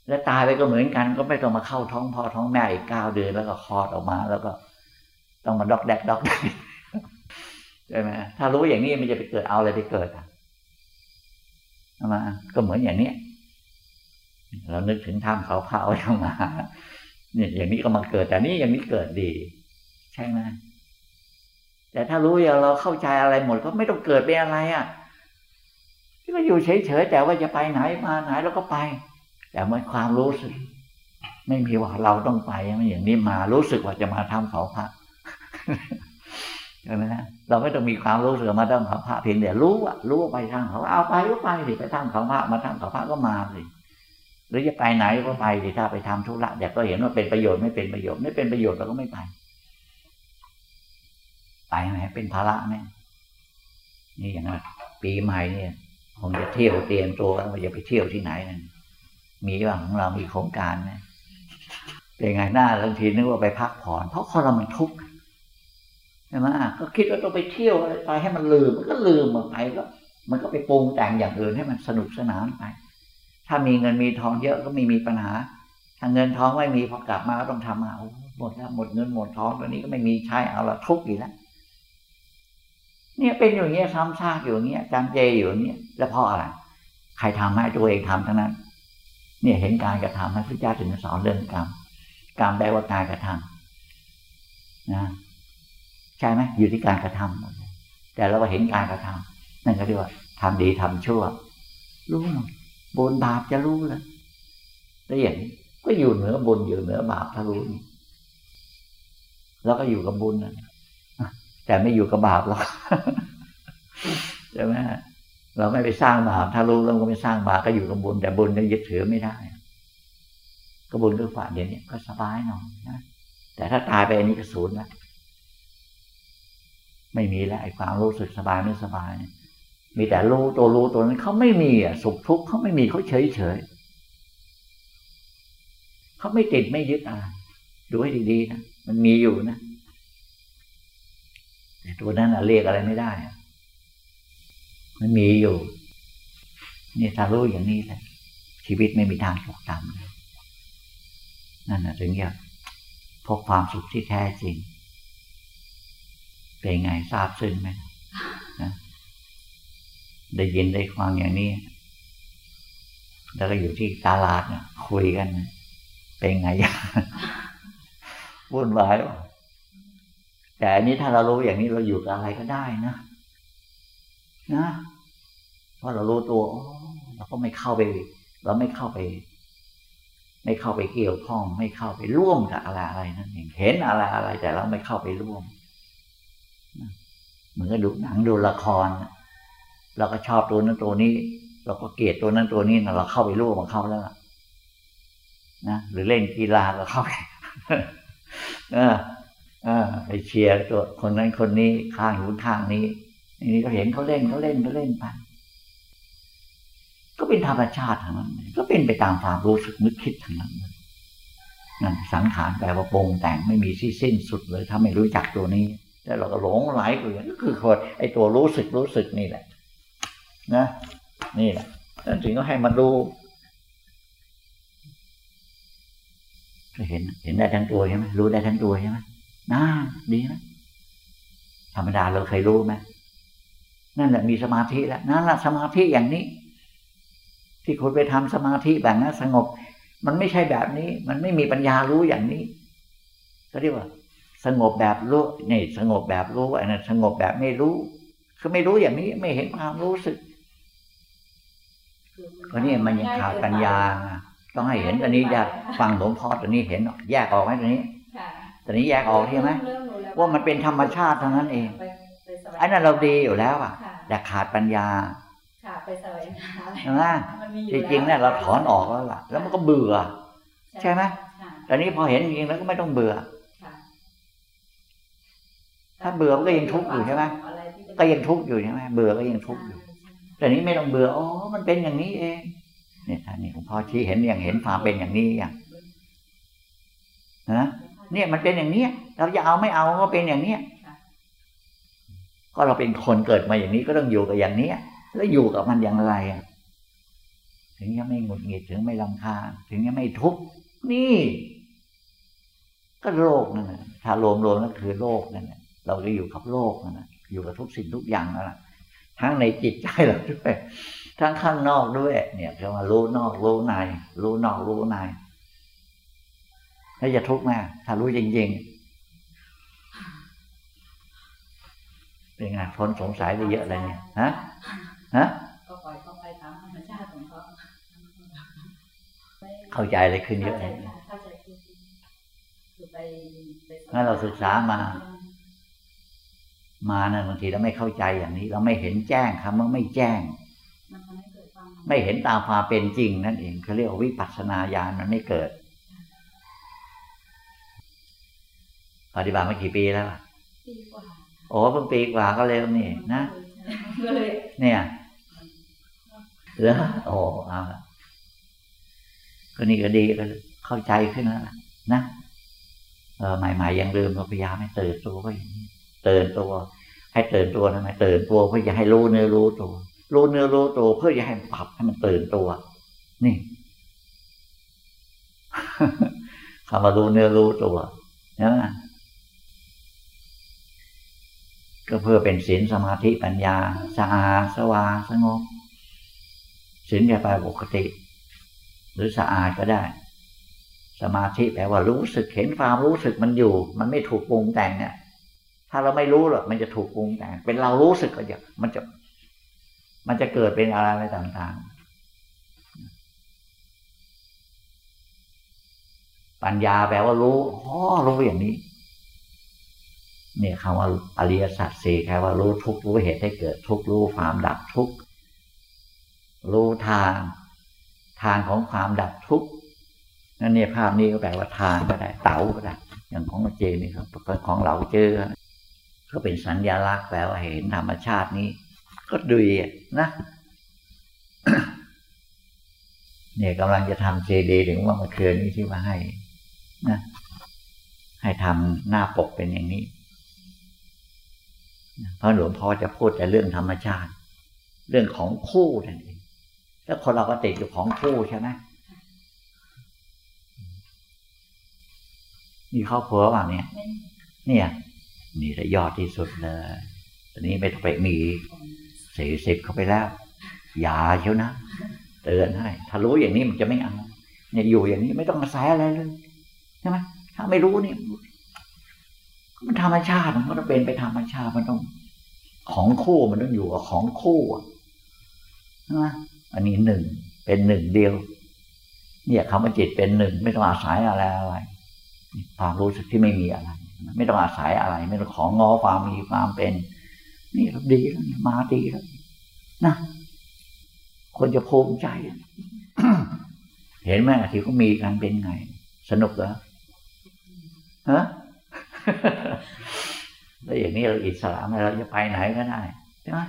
แล้วตายไปก็เหมือนกัน ก็ไม่ต้องมาเข้าท้องพ่อท้องแม่อีกเก้าเดือนแล้วก็คลอดออกมา แล้วก็ ต้องมาดอกแดกดอกแดกใช่ไหมถ้ารู้อย่างนี้มันจะไปเกิดเอาอะไรไปเกิดอะมาก็เหมือนอย่างเนี้ยเรานึกถึงถ้ำเขาพาไว้เข้ามาเนี่ยอย่างนี้ก็มาเกิดแต่นี้อย่างนี้เกิดดี ใช่ไหม แต่ถ้ารู้อย่างเราเข้าใจอะไรหมดก็ไม่ต้องเกิดเป็นอะไรอะที่ก็อยู่เฉยๆแต่ว่าจะไปไหนมาไหนเราก็ไป แต่เมื่อความรู้สึก ไม่มีว่าเราต้องไปไม่อย่างนี้มารู้สึกว่าจะมาทำเขาพระใช่ไหมนะเราไม่ต้องมีความรู้สึกมาทำเขาพระเพียงแต่รู้ว่ารู้ว่าไปทางเขาเอาไปก็ไปสิไปทำเขาพระมาทำเขาพระก็มาสิหรือจะไปไหนก็ไปสิถ้าไปทำธุระแต่ก็เห็นว่าเป็นประโยชน์ไม่เป็นประโยชน์ไม่เป็นประโยชน์เราก็ไม่ไป ไปไหมเป็นภาระไหมนี่อย่างนั้นปีใหม่เนี่ยคงจะเที่ยวเตรียมตัวว่าจะไปเที่ยวที่ไหนนั่นมีว่าของเรามีโครงการไหมเป็นไงหน้าบางทีนึกว่าไปพักผ่อนเพราะคนเรามันทุกข์ใช่ไหมก็คิดว่าต้องไปเที่ยวอะไรไปให้มันลืม มันก็ลืมไปก็มันก็ไปปรุงแต่งอย่างอื่นให้มันสนุกสนานไป ถ้ามีเงินมีทองเยอะก็ไม่มีปัญหา ถ้าเงินทองไม่มีพอกลับมาก็ต้องทำเอาหมดแล้วหมดเงินหมดทองตอนนี้ก็ไม่มีใช้เอาละทุกข์อีกแล้ว เนี่ยเป็นอย่างเงี้ยซ้ำซากอยู่เงี้ยจำเจอยู่เงี้ยแล้วเพราะอะไรใครทำให้ตัวเองทำทั้งนั้น เนี่ยเห็นการกระทำให้พระเจ้าถึงสอนเรื่องกรรมกรรมแปลว่าการกระทำนะใช่ไหมอยู่ที่การกระทำแต่เราก็เห็นการกระทำนั่นก็เรียกว่าทำดีทำชั่ว รู้หมบุญบาปจะรู้แล้วล้วอย่างนี้ก็อยู่เหนือบุญอยู่เหนือบาปถ้ารู้นี่แล้วก็อยู่กับบุญนะ แต่ไม่อยู่กับบาปหรอกใช่ไหมเราไม่ไปสร้างบาปถ้ารู้เราก็ไม่สร้างบาปก็อยู่กับบุญแต่บุญก็ยึดถือไม่ได้ก็บุญก็ฝ่าเดี๋ยวนี้ก็สบายหน่อยนะแต่ถ้าตายไปอันนี้ก็ศูนย์ละไม่มีแล้วไอ้ความรู้สึกสบายไม่สบายมีแต่รู้ตัวรู้ตัวนั้นเขาไม่มีอะสุขทุกข์เขาไม่มีเขาเฉยเฉยเขาไม่ติดไม่ยึดอะไรดูให้ดีๆนะมันมีอยู่นะ ต่ตัวนั้นเรียกอะไรไม่ได้ มันมีอยู่ นี่ถ้ารู้อย่างนี้แหละชีวิตไม่มีทางตกต่ำนั่นนะถึงจะพบความสุขที่แท้จริง เป็นไงทราบซึ้งไหมนะได้ยินได้ฟังอย่างนี้ แล้วก็อยู่ที่ตลาดนี่ยคุยกัน เป็นไงวุ่นวาย แต่อันนี้ถ้าเรารู้อย่างนี้เราอยู่กับอะไรก็ได้นะ นะเพราะเรารู้ตัวเราก็ไม่เข้าไป เราไม่เข้าไป ไม่เข้าไปเกี่ยวข้อง ไม่เข้าไปร่วมกับอะไรอะไรนั่นเองเห็นอะไรอะไร แต่เราไม่เข้าไปร่วมเหมือนกับดูหนังดูละครเราก็ชอบตัวนั้นตัวนี้ เราก็เกลียดตัวนั้นตัวนี้นะเราเข้าไปร่วมกับเขาแล้วนะหรือเล่นกีฬาเราเข้าไปเออ ออไปเชียร์ตัวคนนั้นคนนี้ข้างหูข้างนี้นี่ก็เห็นเขาเล่นเขาเล่นเขาเล่นไปก็เป็นธรรมชาติทั้งนั้นก็เป็นไปตามความรู้สึกนึกคิดทั้งนั้นนั่นสังขารแปลว่าปรงแต่งไม่มีที่สิ้นสุดเลย ถ้าไม่รู้จักตัวนี้แล้วเราก็หลงไหลไปก็คือคนไอ้ตัวรู้สึกรู้สึกนี่แหละ นะ นี่แหละนั่นถึงก็ให้มาดูเห็น เห็นได้ทั้งตัวใช่ไหมรู้ได้ทั้งตัวใช่ไหม น่าดีไหมธรรมดาเราเคยรู้ไหมนั่นแหละมีสมาธิแล้วนั่นแหละสมาธิอย่างนี้ ที่คุณไปทำสมาธิแบบนั้นสงบ มันไม่ใช่แบบนี้ มันไม่มีปัญญารู้อย่างนี้ ก็เรียกว่า สงบแบบรู้นี่สงบแบบรู้อันนั้นสงบแบบไม่รู้ คือไม่รู้อย่างนี้ไม่เห็นความรู้สึกก็นี่มันยังขาดปัญญา ต้องให้เห็นตอนนี้อยากฟังหลวงพ่อตอนนี้เห็นแยกออกไหมตอนนี้ ตอนนี้แยกออกใช่ไหมว่ามันเป็นธรรมชาติเท่านั้นเองอันนั้นเราดีอยู่แล้วอะแต่ขาดปัญญาไปแสวงหาใช่ไหมจริงๆเนี่ยเราถอนออกแล้วล่ะ แล้วมันก็เบื่อ ใช่ไหมแต่นี้พอเห็นจริงแล้วก็ไม่ต้องเบื่อถ้าเบื่อมันก็ยังทุกข์อยู่ใช่ไหมก็ยังทุกข์อยู่ใช่ไหมเบื่อก็ยังทุกข์อยู่ แต่นี้ไม่ต้องเบื่ออ๋อมันเป็นอย่างนี้เองเนี่ยท่านนี่หลวงพ่อชี้เห็นอย่างเห็นความเป็นอย่างนี้อย่างนะ เนี่ยมันเป็นอย่างเนี้ย เราจะเอาไม่เอาก็เป็นอย่างเนี้ยก็เราเป็นคนเกิดมาอย่างนี้ก็ต้องอยู่กับอย่างเนี้ย แล้วอยู่กับมันอย่างไรอะถึงยังไม่หงุดหงิดถึงไม่ลำคาญถึงยังไม่ทุกข์นี่ ก็โลกนั่นแหละถ้ารวมรวมก็คือโลกนั่นแหละเราจะอยู่กับโลกนั่นแหละอยู่กับทุกสิ่งทุกอย่างนั่นแหละทั้งในจิตใจเราด้วยทั้งข้างนอกด้วย เนี่ยคือว่ารู้นอกรู้ในรู้นอกรู้ใน แล้วจะทุกข์ไหมถ้ารู้จริง ๆ เป็นไงพ้นสงสัยไปเยอะเลยเนี่ยฮะฮะก็ปล่อยเขาไปตามธรรมชาติของเขาเข้าใจเลยขึ้นเยอะเลยถ้าเราศึกษามา มานะบางทีเราไม่เข้าใจอย่างนี้ เราไม่เห็นแจ้งคำว่าไม่แจ้ง ไม่เห็นตามความเป็นจริงนั่นเองเขาเรียกว่าวิปัสสนาญาณมันไม่เกิด ปฏิบัติมากี่ปีแล้วปีกว่าโอ้เพิ่งปีกว่าก็เร็วนี่นะเนี่ยเหรอโอ้เอาก็นี่ก็ดีก็เข้าใจขึ้นแล้วนะเออใหม่ๆยังลืมพยายามให้ตื่นตัวก็อย่างนี้ตื่นตัว ให้ตื่นตัวทำไมตื่นตัวเพื่อจะให้รู้เนื้อรู้ตัว รู้เนื้อรู้ตัวเพื่อจะให้ปรับให้มันตื่นตัว นี่คำว่ารู้เนื้อรู้ตัวนะ ก็เพื่อเป็นศีลสมาธิปัญญา สะอาดสว่างสงบศีลจะไปปกติ หรือสะอาดก็ได้ สมาธิแปลว่ารู้สึกเห็นความรู้สึกมันอยู่ มันไม่ถูกปรุงแต่งเนี่ยถ้าเราไม่รู้หรอกมันจะถูกปรุงแต่ง เป็นเรารู้สึกก็จะมันจะ มันจะเกิดเป็นอะไรอะไรต่างๆ ปัญญาแปลว่ารู้อ๋อรู้อย่างนี้ เนี่ยคำว่าอริยสัจสี่แค่ว่ารู้ทุกรู้เหตุให้เกิดทุกรู้ความดับทุกรู้ทาง ทางของความดับทุกนั่นเนี่ยภาพนี้ก็แปลว่าทางก็ได้เต๋าก็ได้อย่างของเจนี่ครับของเราเจอก็เป็นสัญญาลักษณ์แปลว่าเห็นธรรมชาตินี้ ก็ดีนะเนี่ยกำลังจะทำเจดีถึงว่าเมื่อคืนนี้ที่มาให้นะให้ทำหน้าปกเป็นอย่างนี้ เพราะหลวงพ่อจะพูดแต่เรื่องธรรมชาติ เรื่องของคู่นั่นเองแล้วคนเราก็ติดอยู่ของคู่ใช่ไหมมีครอบครัวว่าเนี่ย เนี่ย นี่จะยอดที่สุดเลยตอนนี้ไปไปมีสี่สิบเข้าไปแล้ว อย่าเชียวนะเตือนให้ ถ้ารู้อย่างนี้มันจะไม่เอาเนี่ยอยู่อย่างนี้ไม่ต้องมาแสอะไรเลยใช่ไหมถ้าไม่รู้นี่ มันธรรมชาติมันก็เป็นไปธรรมชาติมันต้อง ของคู่มันต้องอยู่กับของคู่นะอันนี้หนึ่งเป็นหนึ่งเดียว เนี่ยคำว่าจิตเป็นหนึ่งไม่ต้องอาศัยอะไรอะไรความรู้สึกที่ไม่มีอะไร ไม่ต้องอาศัยอะไร ไม่ต้องของอความมีความเป็น นี่เราดีแล้วมาดีแล้วนะคนจะภูมิใจ เห็นไหมที่เขามีกันเป็นไง สนุกเหรอฮะ แล้วอย่างนี้เราอิสระไหมเราจะไปไหนก็ได้ใช่ไหม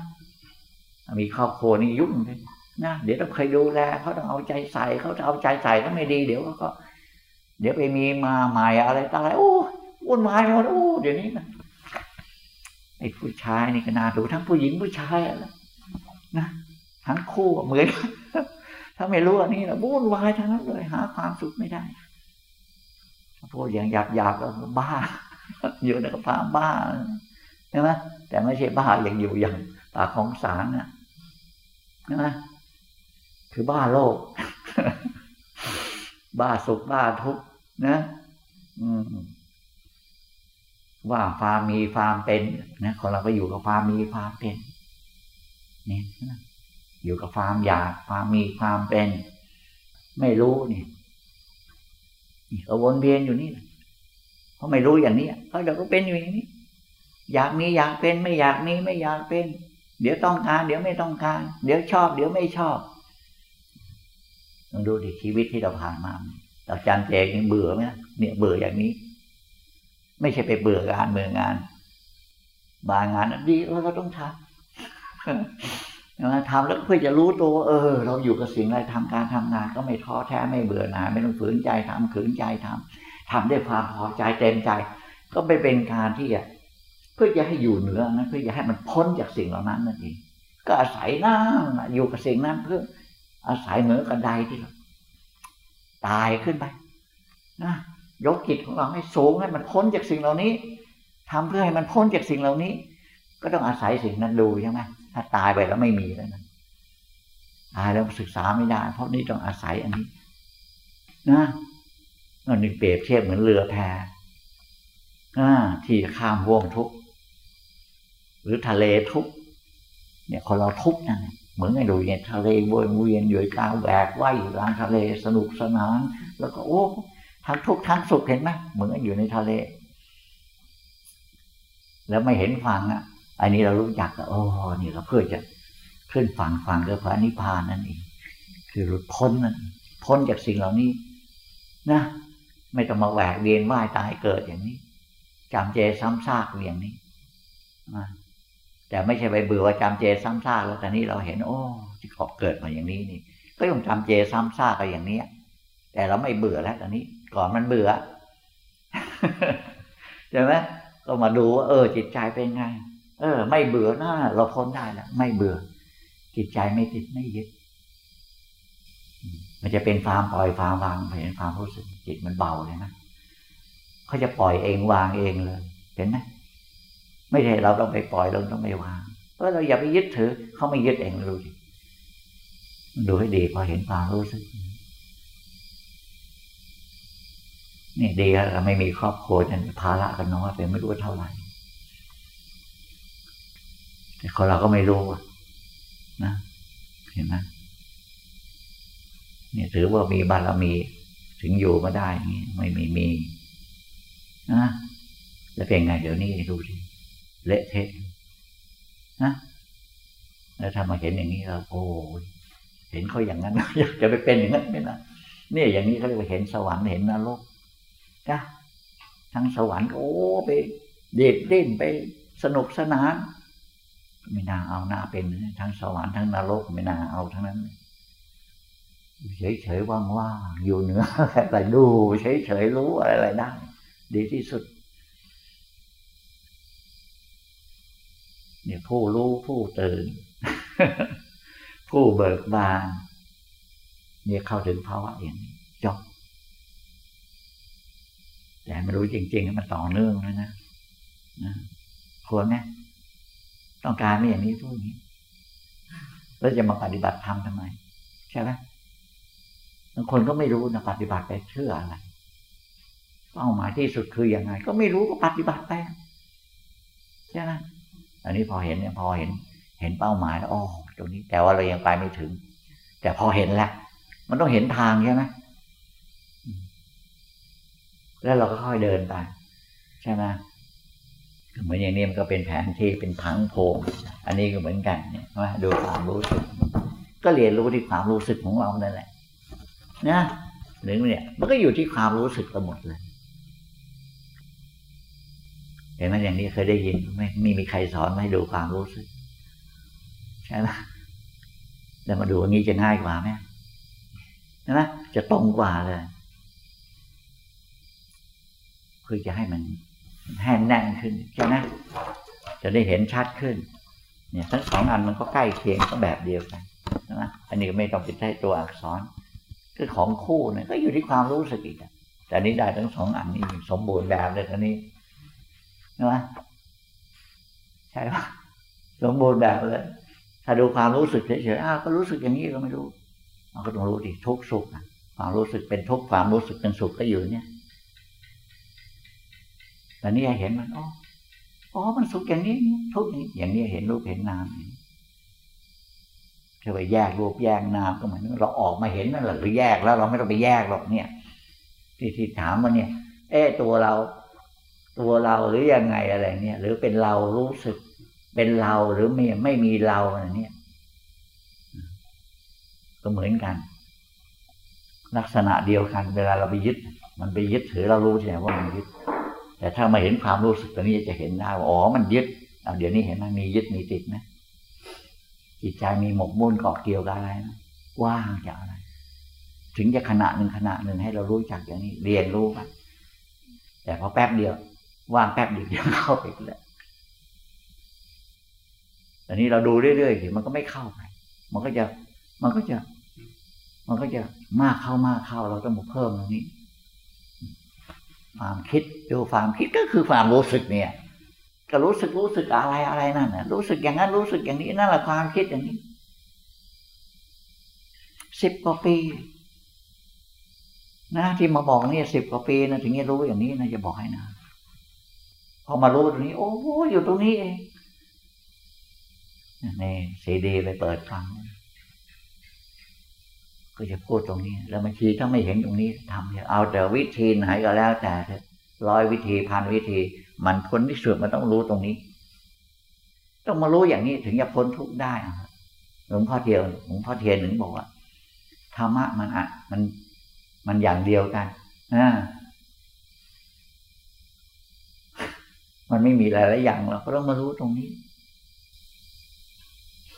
มีครอบครัวนี่ยุ่งเลยนะเดี๋ยวต้องเคยดูแลเขาต้องเอาใจใส่เขาจะเอาใจใส่ก็ไม่ดี เดี๋ยวก็ เดี๋ยวไปมีมาใหม่อะไรต่อะไรโอ้วุ่นวายหมดโอ้เดี๋ยวนี้นะไอ้ผู้ชายนี่ก็น่าดูทั้งผู้หญิงผู้ชายนะทั้งคู่เหมือนถ้าไม่รู้อันนี้นะวุ่นวายทั้งนั้นเลยหาความสุขไม่ได้พวกอย่างหยาบหยาบแล้วบ้า อยู่ในกระพาบ้าใช่ไหมแต่ไม่ใช่บ้าอย่างอยู่อย่างปากของสารน่ะใช่ไหมคือบ้าโลก บ้าสุขบ้าทุกข์นะ อืมว่าความมีความเป็นนะคนเราก็อยู่กับความมีความเป็นนี่อยู่กับฟาร์มอยากฟาร์มมีฟาร์มเป็น ไม่รู้นี่นี่ก็วนเวียนอยู่นี่ เพราะไม่รู้อย่างนี้เพราะเราก็เป็นอยู่อย่างนี้ อยากมีอยากเป็นไม่อยากมีไม่อยากเป็น เดี๋ยวต้องการ เดี๋ยวไม่ต้องการ เดี๋ยวชอบ เดี๋ยวไม่ชอบลองดูดิชีวิตที่เราผ่านมาเราจันเจยังเบื่อไหมเนี่ยเบื่ออย่างนี้ ไม่ใช่ไปเบื่องานเมืองงาน บางงานดีเราก็ต้องทำทำแล้วเพื่อจะรู้ตัวเออ เราอยู่กับสิ่งอะไรทำการทำงาน ก็ไม่ท้อแท้ไม่เบื่อหน่ายไม่ต้องฝืนใจทำขืนใจทำ ทำด้วยความพอใจเต็มใจ ก็ไปเป็นการที่จะเพื่อจะให้อยู่เหนือนั้นเพื่อจะให้มันพ้นจากสิ่งเหล่านั้นนั่นเองก็อาศัยนั่งอยู่กับสิ่งนั้นเพื่อ อาศัยเหมือนกระไดที่เราตายขึ้นไปนะยกจิตของเราให้สูงให้มันพ้นจากสิ่งเหล่านี้ทำเพื่อให้มันพ้นจากสิ่งเหล่านี้ ก็ต้องอาศัยสิ่งนั้นดูใช่ไหมถ้าตายไปแล้วไม่มีแล้วนะตายแล้วศึกษาไม่ได้ เพราะนี่ต้องอาศัยอันนี้ นะ นั่นเปรียบเทียบเหมือนเรือแพที่ข้ามห่วงทุก หรือทะเลทุก เนี่ยคนเราทุกนั่นเหมือนไอ้ดูเนี่ยทะเลวนเวียนอยู่กลางแหวกว่ายอยู่กลางทะเลสนุกสนาน แล้วก็โอ้ทั้งทุกทั้งสุขเห็นไหมเหมือนอยู่ในทะเล แล้วไม่เห็นฝั่งอะ อันนี้เรารู้จักโอ้นี่เราเพื่อจะขึ้นฝั่งฝั่งคือพระนิพพานนั่นเองคือหลุดพ้นนั่นพ้นจากสิ่งเหล่านี้ นะ ไม่ต้องมาแหวกเวียนว่ายตายเกิดอย่างนี้จำเจซ้ำซากอย่างนี้แต่ไม่ใช่ไปเบื่อว่าจำเจซ้ำซากแล้วแต่นี้เราเห็น โอ้ที่ขอบเกิดมาอย่างนี้นี่ ก็ยังจำเจซ้ำซากไปอย่างนี้แต่เราไม่เบื่อแล้วตอนนี้ ก่อนมันเบื่อใช่ไหมก็มาดูว่าเออ จิตใจเป็นไง เออ ไม่เบื่อน้าเราพ้นได้แล้วไม่เบื่อ จิตใจไม่ติดไม่ยึดมันจะเป็นฟามปล่อยฟามวางเห็นฟามรู้สึก จิตมันเบาเลยนะเขาจะปล่อยเองวางเองเลยเห็นไหมไม่ใช่เราต้องไปปล่อยเราต้องไปวางเพราะเราอย่าไปยึดถือเขาไม่ยึดเองรู้ดิดูให้ดีพอเห็นความรู้สึกนี่ดีแล้วไม่มีครอบครัวนี่ยภาระกันน้อยไปไม่รู้เท่าไหร่แต่คนเราก็ไม่รู้นะเห็นไหมนี่ถือว่ามีบารมี ถึงอยู่มาได้เงี้ไม่มีมีนะแล้วเป็นไงเดี๋ยวนี้ดูสิเละเทะนะแล้วถ้ามาเห็นอย่างนี้เราโอ้เห็นเขาอย่างนั้นอยากจะไปเป็นอย่างนั้นไม่ได้เนี่ยอย่างนี้เขาเรียกว่าเห็นสวรรค์เห็นนรกนะทั้งสวรรค์โอ้ไปเด็ดเด่นไปสนุกสนาน ไม่น่าเอาหน้าเป็นทั้งสวรรค์ทั้งนรกไม่น่าเอาทั้งนั้น เฉยๆว่างๆอยู่เหนือแต่ดูเฉยๆรู้อะไรๆได้ดีที่สุดเนี่ยผู้รู้ผู้ตื่น ผู้เบิกบานเนี่ยเข้าถึงภาวะอย่างนี้จบแต่ไม่รู้จริงๆมันต่อเนื่องแล้วนะนะควรไหมต้องการไม่อย่างนี้ทุกอย่างนี้แล้วจะมาปฏิบัติธรรมทำไมใช่ไหมางคนก็ไม่รู้นะปฏิบัติไปเชื่ออะไรเป้าหมายที่สุดคืออยังไง ก็ไม่รู้ก็ปฏิบัติไปใช่ไหมอันนี้พอเห็นเนี่ยพอเห็น เห็นเป้าหมายแล้วอ๋อตรงนี้ แต่ว่าเรายังไปไม่ถึง แต่พอเห็นแล้วมันต้องเห็นทางใช่ไหมแล้วเราก็ค่อยเดินไปใช่ไหมเหมือนอย่างนี้มันก็เป็นแผนที่เป็นผังโพงอันนี้ก็เหมือนกันเนี่ยว่าดูความรู้สึก ก็เรียนรู้ที่ความรู้สึกของเรานั่นแหละ นะหรือเนี่ย มันก็อยู่ที่ความรู้สึกทั้งหมดเลยเห็นไหมอย่างนี้เคยได้ยินไม่มีมีใครสอนให้ดูความรู้สึก ใช่ไหมแล้วมาดูอย่างนี้จะง่ายกว่าไหมใช่ไหมจะตรงกว่าเลยคือจะให้มันแห้งแน่นขึ้นใช่ไหมจะได้เห็นชัดขึ้น เนี่ย ทั้งสองอันมันก็ใกล้เคียงก็แบบเดียวกันนะอันนี้ก็ไม่ต้องเป็นใช้ตัวอักษร คือของคู่เนี่ยก็อยู่ที่ความรู้สึกอีกแต่นี้ได้ทั้งสองอันนี้สมบูรณ์แบบเลยทันนี้นะใช่ปะสมบูรณ์แบบเลย ถ้าดูความรู้สึกเฉยๆอ้าวก็รู้สึกอย่างนี้ก็ไม่รู้มันก็ต้องรู้ดิทุกสุขความรู้สึกเป็นทุกความรู้สึกเป็นสุขก็อยู่เนี่ยแต่นี่เห็นมันอ๋ออ๋อมันสุขอย่างนี้ทุกอย่างนี้อย่างนี้เห็นรูปเห็นนาม จะไปแยกรูปแยกนามก็เหมือนเราออกมาเห็นนั่นแหละหรือแยกแล้วเราไม่ต้องไปแยกหรอกเนี่ย ที่ที่ถามมาเนี่ย เอ๊ตัวเรา ตัวเราหรือยังไงอะไรเนี่ย หรือเป็นเรารู้สึก เป็นเราหรือไม่ไม่มีเราอะไรเนี่ย ก็เหมือนกัน ลักษณะเดียวกัน เวลาเราไปยึด มันไปยึดถือเรารู้ใช่ไหมว่ามันยึด แต่ถ้ามาเห็นความรู้สึกตัวนี้จะเห็นได้ว่าอ๋อมันยึดเอาเดี๋ยวนี้เห็นไหมมียึดมีติดไหม จิตใจมีหมกมุ่นเกาะเกี่ยวกับอะไรนะว่างจากอะไร ถึงจะขณะหนึ่งขณะหนึ่งให้เรารู้จักอย่างนี้ เรียนรู้ไปแต่พอแป๊บเดียว ว่างแป๊บเดียวเดี๋ยวเข้าไปแล้วแต่นี้เราดูเรื่อยๆสิมันก็ไม่เข้าไป มันก็จะ มันก็จะ มันก็จะมากเข้ามากเข้า เราต้องมาเพิ่มตรงนี้ ความคิดดูความคิดก็คือความรู้สึกเนี่ย ก็รู้สึกรู้สึกอะไรอะไรนั่นนะรู้สึกอย่างนั้นรู้สึกอย่างนี้นั่นแหละความคิดอย่างนี้สิบกว่าปี นะ ที่มาบอกนี่สิบกว่าปีนะถึงจะรู้อย่างนี้นะจะบอกให้นะพอมารู้ตรงนี้ โอ้อยู่ตรงนี้เองนี่ซีดีไปเปิดฟัง ก็จะพูดตรงนี้ แล้วบางทีถ้าไม่เห็นตรงนี้ทำเอาแต่วิธีไหนก็แล้วแต่ร้อยวิธีพันวิธี มันพ้นที่สุดมันต้องรู้ตรงนี้ ต้องมารู้อย่างนี้ถึงจะพ้นทุกข์ได้หลวงพ่อเทียนหลวงพ่อเทียนหนึ่งบอกว่าธรรมะมันอะมันมันอย่างเดียวกันอ่ามันไม่มีหลายๆอย่างเราก็ต้องมารู้ตรงนี้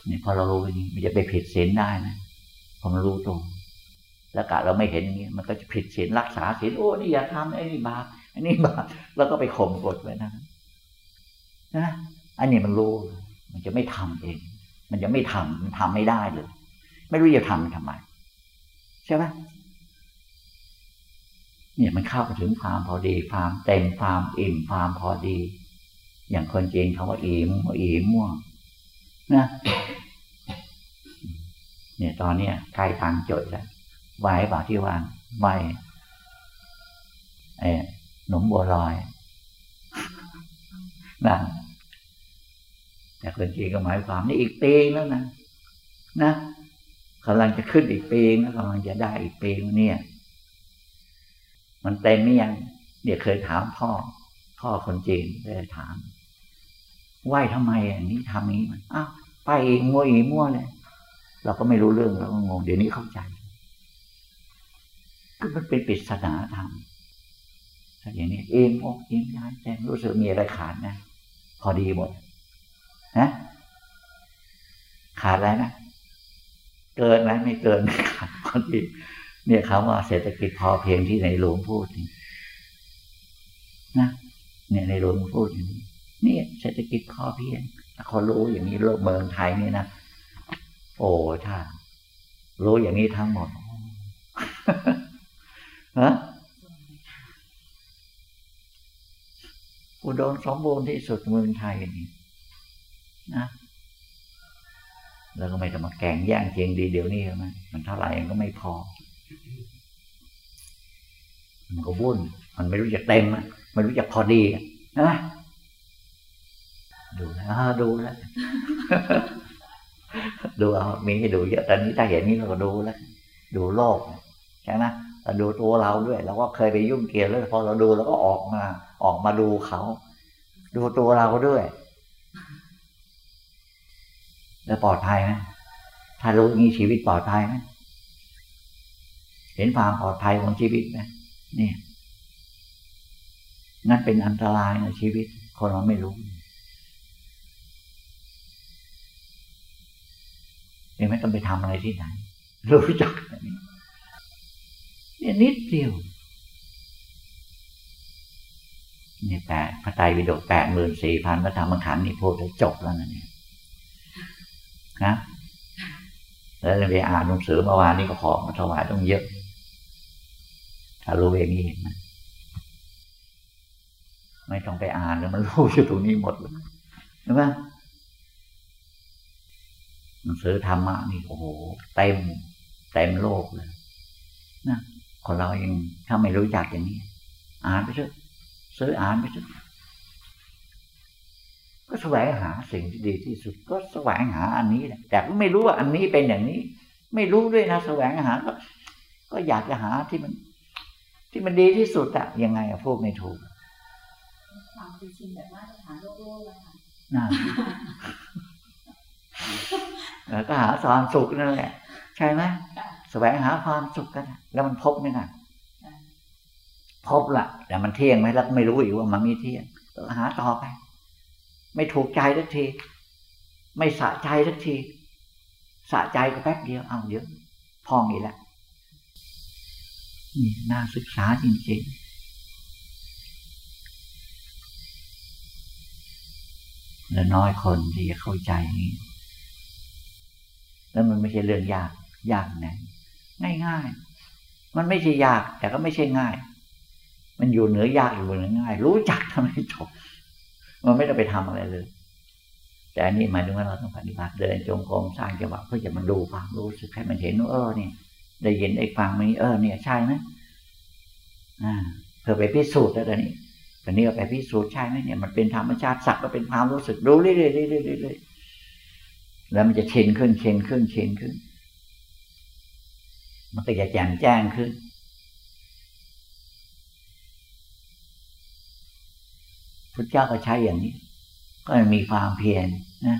เนี่ยพอเรารู้อย่างนี้มันจะไปผิดศีลได้นะพอมันรู้ตรงแล้วกะเราไม่เห็นอย่างนี้มันก็จะผิดศีลรักษาศีลโอ้นี่อย่าทำไอ้นี่บาป อ้นี่บาปแล้วก็ไปข่มกดไว้นะนะอันนี้มันรู้มันจะไม่ทำเอง มันจะไม่ทำมันทำไม่ได้เลย ไม่รู้จะทำมันทำไมใช่ไหมเนี่ยมันเข้าถึงความพอดีความเต็มความอิ่มความพอดี อย่างคนจีนเขาว่าอิ่มอิ่มม่วงนะเนี่ยตอนเนี้ยใกล้ทางจดแล้วไหวป่าที่วางไหวไอ้ห นมบัวลอยนั่นแต่คนจีนก็หมายความนี่อีกปีแล้วนะนะกำลังจะขึ้นอีกปีแล้วกำลังจะได้อีกปีเนี่ย มันเต็มไหมยังเดี๋ยวเคยถามพ่อ พ่อคนจีนเลยถามไหวทำไมอันนี้ทำนี้มันอ้าวไปอีกมัวอีมั่วเลยเราก็ไม่รู้เรื่องเราก็งงเดี๋ยวนี้เข้าใจ ก็มันเป็นปริศนาธรรม อย่างนี้เอ็มอกเอ็มย้ายแต่รู้สึกมีอะไรขาดนะ พอดีหมดนะขาดอะไรนะเกินไหมไม่เกินขาดพอดีเนี่ยคำว่าเศรษฐกิจพอเพียงที่ในหลวงพูดนะเนี่ยในหลวงพูดอย่างนี้นี่เศรษฐกิจพอเพียงถ้าเขารู้อย่างนี้โลกเมืองไทยนี่นะโอ้ถ้ารู้อย่างนี้ทั้งหมดฮะ อุดมสมบูรณ์ที่สุดเมืองไทยนี่นะแล้วก็ไม่ต้องมาแก่งแย่งเจงดีเดี๋ยวนี้ใช่ไหมมันเท่าไหร่มันก็ไม่พอ มันก็วุ่น มันไม่รู้จะเต็มอะไม่รู้จะพอดีนะดูแล้วดูแล้วดูเอามีให้ดูเยอะตอนนี้ถ้าเห็นนี้เราก็ดูแล้วดูโลกใช่ไหมเราดูตัวเราด้วยเราก็เคยไปยุ่งเกี่ยวแล้วพอเราดูแล้วก็ออกมา ออกมาดูเขา ดูตัวเราด้วย แล้วปลอดภัยไหมถ้ารู้งี้ชีวิตปลอดภัยไหมเห็นความปลอดภัยของชีวิตไหมนี่นั่นเป็นอันตรายในชีวิต คนเราไม่รู้ยังไม่ต้องไปทำอะไรที่ไหนรู้จักอันนี้เนี่ยนิดเดียว นี่ยแปดพระไตรปิฎกแปดหมื่นสี่พันพระธรรมขันธ์นี่พูดแล้วจบแล้วนะเนี่ยนะแล้วไปอ่านหนังสือเมื่อวานนี้ก็ขอมาถวายต้องเยอะ ถ้ารู้เองนี่เห็นไหมไม่ต้องไปอ่านแล้วมันรู้อยู่ตรงนี้หมดเลยเห็นไหมหนังสือธรรมะนี่โอ้โหเต็มเต็มโลกเลยนะคนเราเองถ้าไม่รู้จักอย่างนี้ อ่านไปเถอะ ซื้ออ่านไปเถอะก็แสวงหาสิ่งที่ดีที่สุด ก็แสวงหาอันนี้แหละแต่ก็ไม่รู้ว่าอันนี้เป็นอย่างนี้ ไม่รู้ด้วยนะแสวงหาก็ก็อยากจะหาที่มัน ที่มันดีที่สุดอะยังไงอะพูดไม่ถูกความเคยชินแบบมาตรฐานโลกโลกอะค่ะนะแล้วก็หาความสุขนั่นแหละ ใช่ไหมแสวงหาความสุขกันอะแล้วมันพบไหมนะ พบละแต่มันเที่ยงไหมแล้วไม่รู้อีกว่ามันไม่เที่ยงก็หาต่อไป ไม่ถูกใจสักที ไม่สะใจสักที สะใจก็แป๊บเดียวเอาเดี๋ยวพองอีกแล้วนี่น่าศึกษาจริงๆ และน้อยคนที่จะเข้าใจนี้แล้วมันไม่ใช่เรื่องยาก ยากไหนง่ายๆ มันไม่ใช่ยาก แต่ก็ไม่ใช่ง่าย มันอยู่เหนือยากอยู่เหนือง่าย รู้จักทำให้จบ มันไม่ต้องไปทำอะไรเลย แต่อันนี้หมายถึงว่าเราต้องปฏิบัติเดินจงกรมสร้างจังหวะเพื่อจะมันดูความรู้สึกให้มันเห็นว่าเออเนี่ยได้ยินได้ฟังมันเออเนี่ยใช่ไหมอ่าเพื่อไปพิสูจน์แล้วตอนนี้ตอนนี้ก็ไปพิสูจน์ใช่ไหมเนี่ยมันเป็นธรรมชาติสักก็เป็นความรู้สึกรู้เรื่อยๆเรื่อยๆเรื่อยๆแล้วมันจะเชินขึ้นเชินขึ้นเชินขึ้น มันก็จะแจ่มแจ้งขึ้น พุทธเจ้าก็ใช้อย่างนี้ ก็มีความเพียรนะ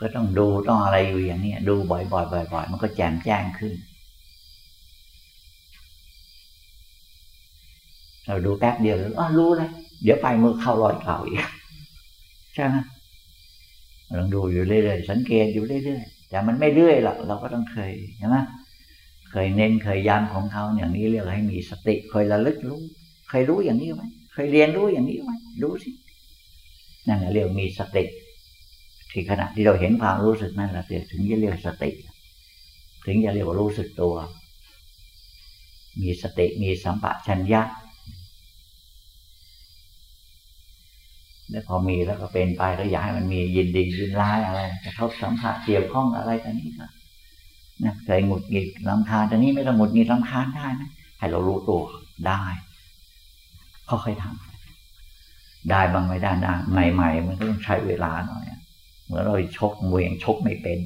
ก็ต้องดูต้องอะไรอยู่อย่างนี้ดูบ่อยๆบ่อยๆมันก็แจ่มแจ้งขึ้น เราดูแป๊บเดียวแล้วรู้เลยเดี๋ยวไปมือเข้ารอยเก่าอีกใช่ไหมลองดูอยู่เรื่อยๆสังเกตอยู่เรื่อยๆแต่มันไม่เรื่อยหรอกเราก็ต้องเคยใช่ไหมเคยเน้นเคยย้ำของเขาอย่างนี้เรียกให้มีสติเคยระลึกรู้ เคยรู้อย่างนี้ไหม เคยเรียนรู้อย่างนี้ไหมรู้สินั่นเรียกมีสติที่ขณะที่เราเห็นความรู้สึกนั่นแหละถึงจะเรียกสติ ถึงจะเรียกว่ารู้สึกตัว มีสติมีสัมปชัญญะแล้วพอมีแล้วก็เป็นไปก็อยากให้มันมียินดียินร้ายอะไรกระทบสัมผัสเกี่ยวข้องอะไรกันนี้ก็นะเคยหงุดหงิดลำคาญตอนนี้ไม่ต้องหงุดหงิดลำคาญได้นะให้เรารู้ตัวได้ ค่อยๆทำได้บางไม่ได้ได้ใหม่ๆ มันก็ต้องใช้เวลาหน่อยเหมือนเราชกมวยยังชกไม่เป็น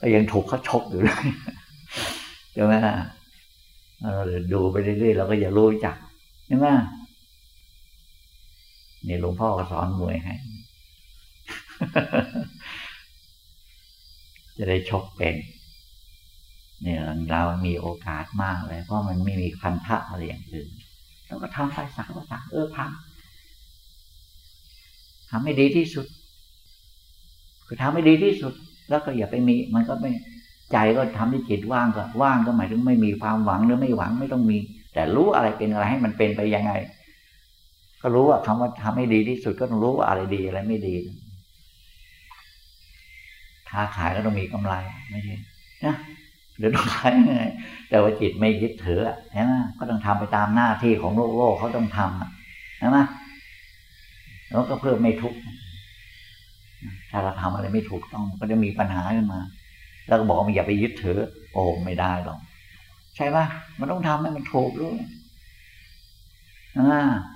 ก็ยังถูกเขาชกอยู่เลยใช่ไหมเราดูไปเรื่อยๆเราก็จะรู้จักใช่ไหมนี่หลวงพ่อก็สอนมวยให้ จะได้ชกเป็น เนี่ยเรามีโอกาสมากเลย เพราะมันไม่มีพันธะอะไรอย่างอื่น เราก็ทำไปสักก็สักเออทำทำให้ดีที่สุด คือทำให้ดีที่สุด แล้วก็อย่าไปมี มันก็ไม่ใจก็ทำให้จิตว่างก็ว่างก็หมายถึงไม่มีความหวังหรือไม่หวังไม่ต้องมี แต่รู้อะไรเป็นอะไรให้มันเป็นไปยังไง ก็รู้ว่าคำว่าทำให้ดีที่สุดก็ต้องรู้ว่าอะไรดีอะไรไม่ดีค้าขายก็ต้องมีกำไรไม่ใช่นะ หรือต้องขายยังไงแต่ว่าจิตไม่ยึดถือใช่ไหมก็ต้องทำไปตามหน้าที่ของโลกโลกเขาต้องทำใช่ไหมแล้วก็เพื่อไม่ทุกข์ถ้าเราทำอะไรไม่ถูกต้องก็จะมีปัญหาขึ้นมา แล้วก็บอกว่าอย่าไปยึดถือ โอ้ไม่ได้หรอกใช่ไหมมันต้องทำให้มันถูกด้วย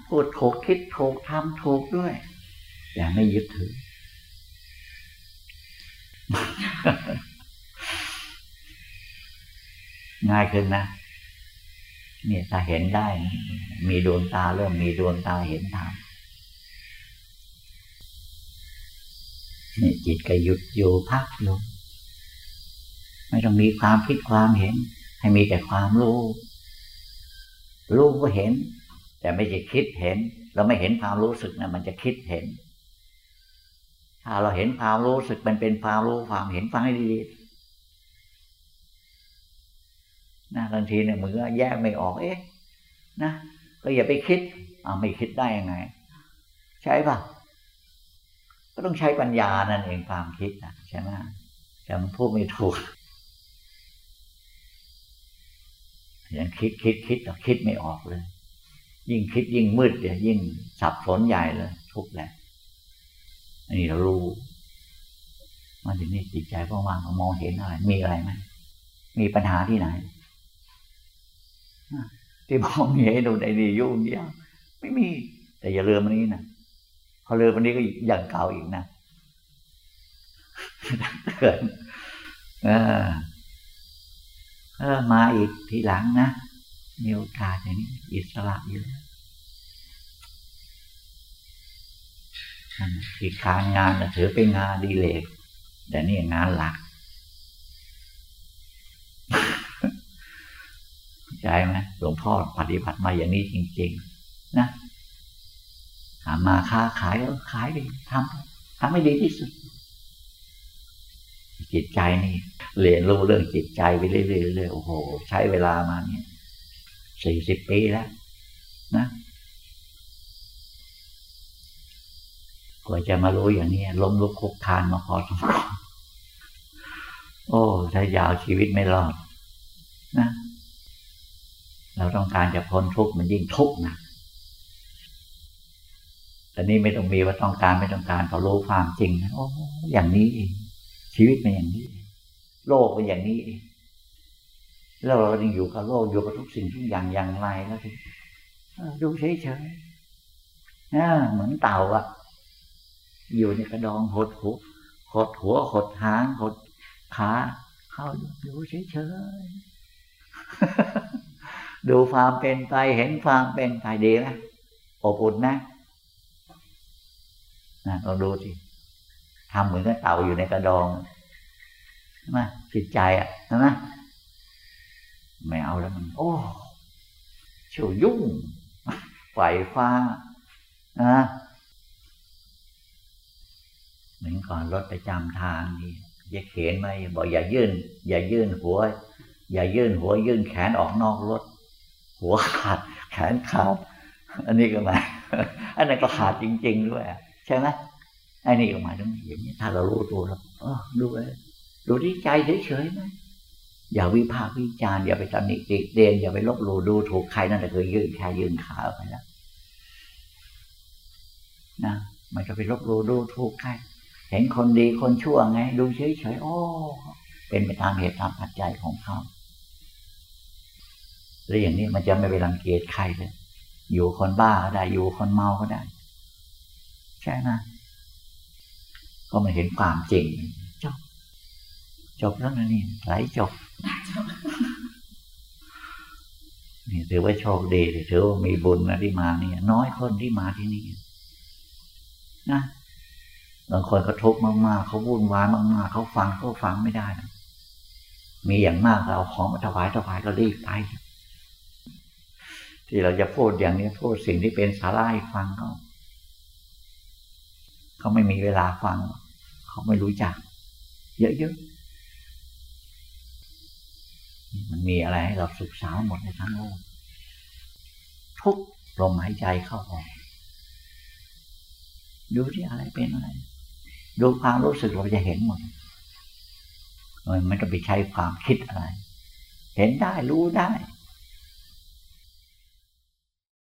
พูดถูกคิดถูกทำถูกด้วยอย่าไม่ยึดถือ ง่ายขึ้นนะเนี่ยถ้าเห็นได้ มีดวงตาเริ่มมีดวงตาเห็นธรรมนี่จิตก็หยุดอยู่พักอยู่ไม่ต้องมีความคิดความเห็น ให้มีแต่ความรู้ รู้ก็เห็น แต่ไม่ใช่คิดเห็น เราไม่เห็นความรู้สึกนะมันจะคิดเห็น ถ้าเราเห็นความรู้สึกมันเป็นความรู้ความเห็นฟังให้ดีๆ นะบางทีเนี่ยมือแยกไม่ออกเอ๊ะนะก็อย่าไปคิดอ่าไม่คิดได้ยังไง ใช่ปะก็ต้องใช้ปัญญานั่นเองความคิดนะใช่ไหมแต่มันพูดไม่ถูกยังคิดคิดคิดแต่คิดไม่ออกเลย ยิ่งคิดยิ่งมืดเดี๋ยยิ่งสับสนใหญ่เลย ทุกแหละอันนี้เรารู้มาถึงนี่จิตใจว่างๆมองเห็นอะไร มีอะไรไหมมีปัญหาที่ไหน ที่มองเห็นดูในดียุ่งเดียวไม่มี แต่อย่าลืมอันนี้นะพอลืมอันนี้ก็อย่างเก่าอีกนะเกิดเออเออมาอีกทีหลังนะมีโอกาสอย่างนี้อิสระอยู่แล้วที่การงานถือเป็นงานดีเลกแต่นี่งานหลัก ใจไหมหลวงพ่อปฏิบัติมาอย่างนี้จริง ๆ นะหามาค้าขายก็ขายไปทำทำให้ดีที่สุด จิตใจนี่ เรียนรู้เรื่องจิตใจไปเรื่อยๆโอ้โห ใช้เวลามาเนี่ยสี่สิบปีแล้ว นะกว่าจะมารู้อย่างนี้ล้มลุกคุกคานมาพอสมควรโอ้ ถ้ายาวชีวิตไม่รอด นะ เราต้องการจะพ้นทุกข์มันยิ่งทุกข์นะแต่นี่ไม่ต้องมีว่าต้องการไม่ต้องการเขารู้ความจริงโอ้อย่างนี้เองชีวิตเป็นอย่างนี้ โลกเป็นอย่างนี้เองแล้วเรายังอยู่กับโลกอยู่กับทุกสิ่งทุกอย่างอย่างไรแล้วทีดูเฉยๆเหมือนเต่าอะอยู่ในกระดองหดหัวหดหัวหดหางหดขาเข้าดูเฉยๆ ดูความเป็นไปเห็นความเป็นไปดีไหมอบอุ่นนะนะลองดูสิทำเหมือนกับเต่าอยู่ในกระดองนะจิตใจอะนะไม่เอาแล้วมัน โอ้เชี่ยวยุ่งไฟฟ้านะเหมือนก่อนรถประจำทางนี่จะเขียนไหมบอกอย่ายื่น อย่ายื่นหัว อย่ายื่นหัวยื่นแขนออกนอกรถ หัวขาดแขนขาดอันนี้ก็มาอันนั้นก็ขาดจริง ๆ ด้วยใช่ไหมอ้นี่ก็หมายถึงอย่างนี้ถ้าเรารู้ตัวแล้วเออดูเลยดูที่ใจเฉยๆไหมอย่าวิพากษ์วิจารณ์อย่าไปตำหนิติเตียนอย่าไปลบหลู่ดูถูกใครนั่นแหละคือยื่นแค่ยื่นขาไปแล้วนะมันจะไปลบหลู่ดูถูกใครเห็นคนดีคนชั่วไง ดูเฉยๆโอ้เป็นไปตามเหตุตามปัจจัยของเขา แล้วอย่างนี้มันจะไม่ไปรังเกียจใครเลย อยู่คนบ้าก็ได้ อยู่คนเมาก็ได้ ใช่ไหมก็มาเห็นความจริง จบ จบแล้วนะนี่ไหลจบ นี่ถือว่าโชคดีถือว่ามีบุญนะที่มาเนี่ย น้อยคนที่มาที่นี่นะบางคนเขาทุกข์มากๆเขาวุ่นวายมากๆเขาฟังเขาฟังไม่ได้นะมีอย่างมากเราของมาถวายถวายก็รีบไป ที่เราจะพูดอย่างนี้พูดสิ่งที่เป็นสาระให้ฟังเขาเขาไม่มีเวลาฟัง เขาไม่รู้จัก เยอะๆมันมีอะไรให้เราศึกษาหมดในทั้งโลกทุกลมหายใจเข้าออกดูที่อะไรเป็นอะไร ดูความรู้สึกเราจะเห็นหมดมันไม่ต้องไปใช้ความคิดอะไร เห็นได้รู้ได้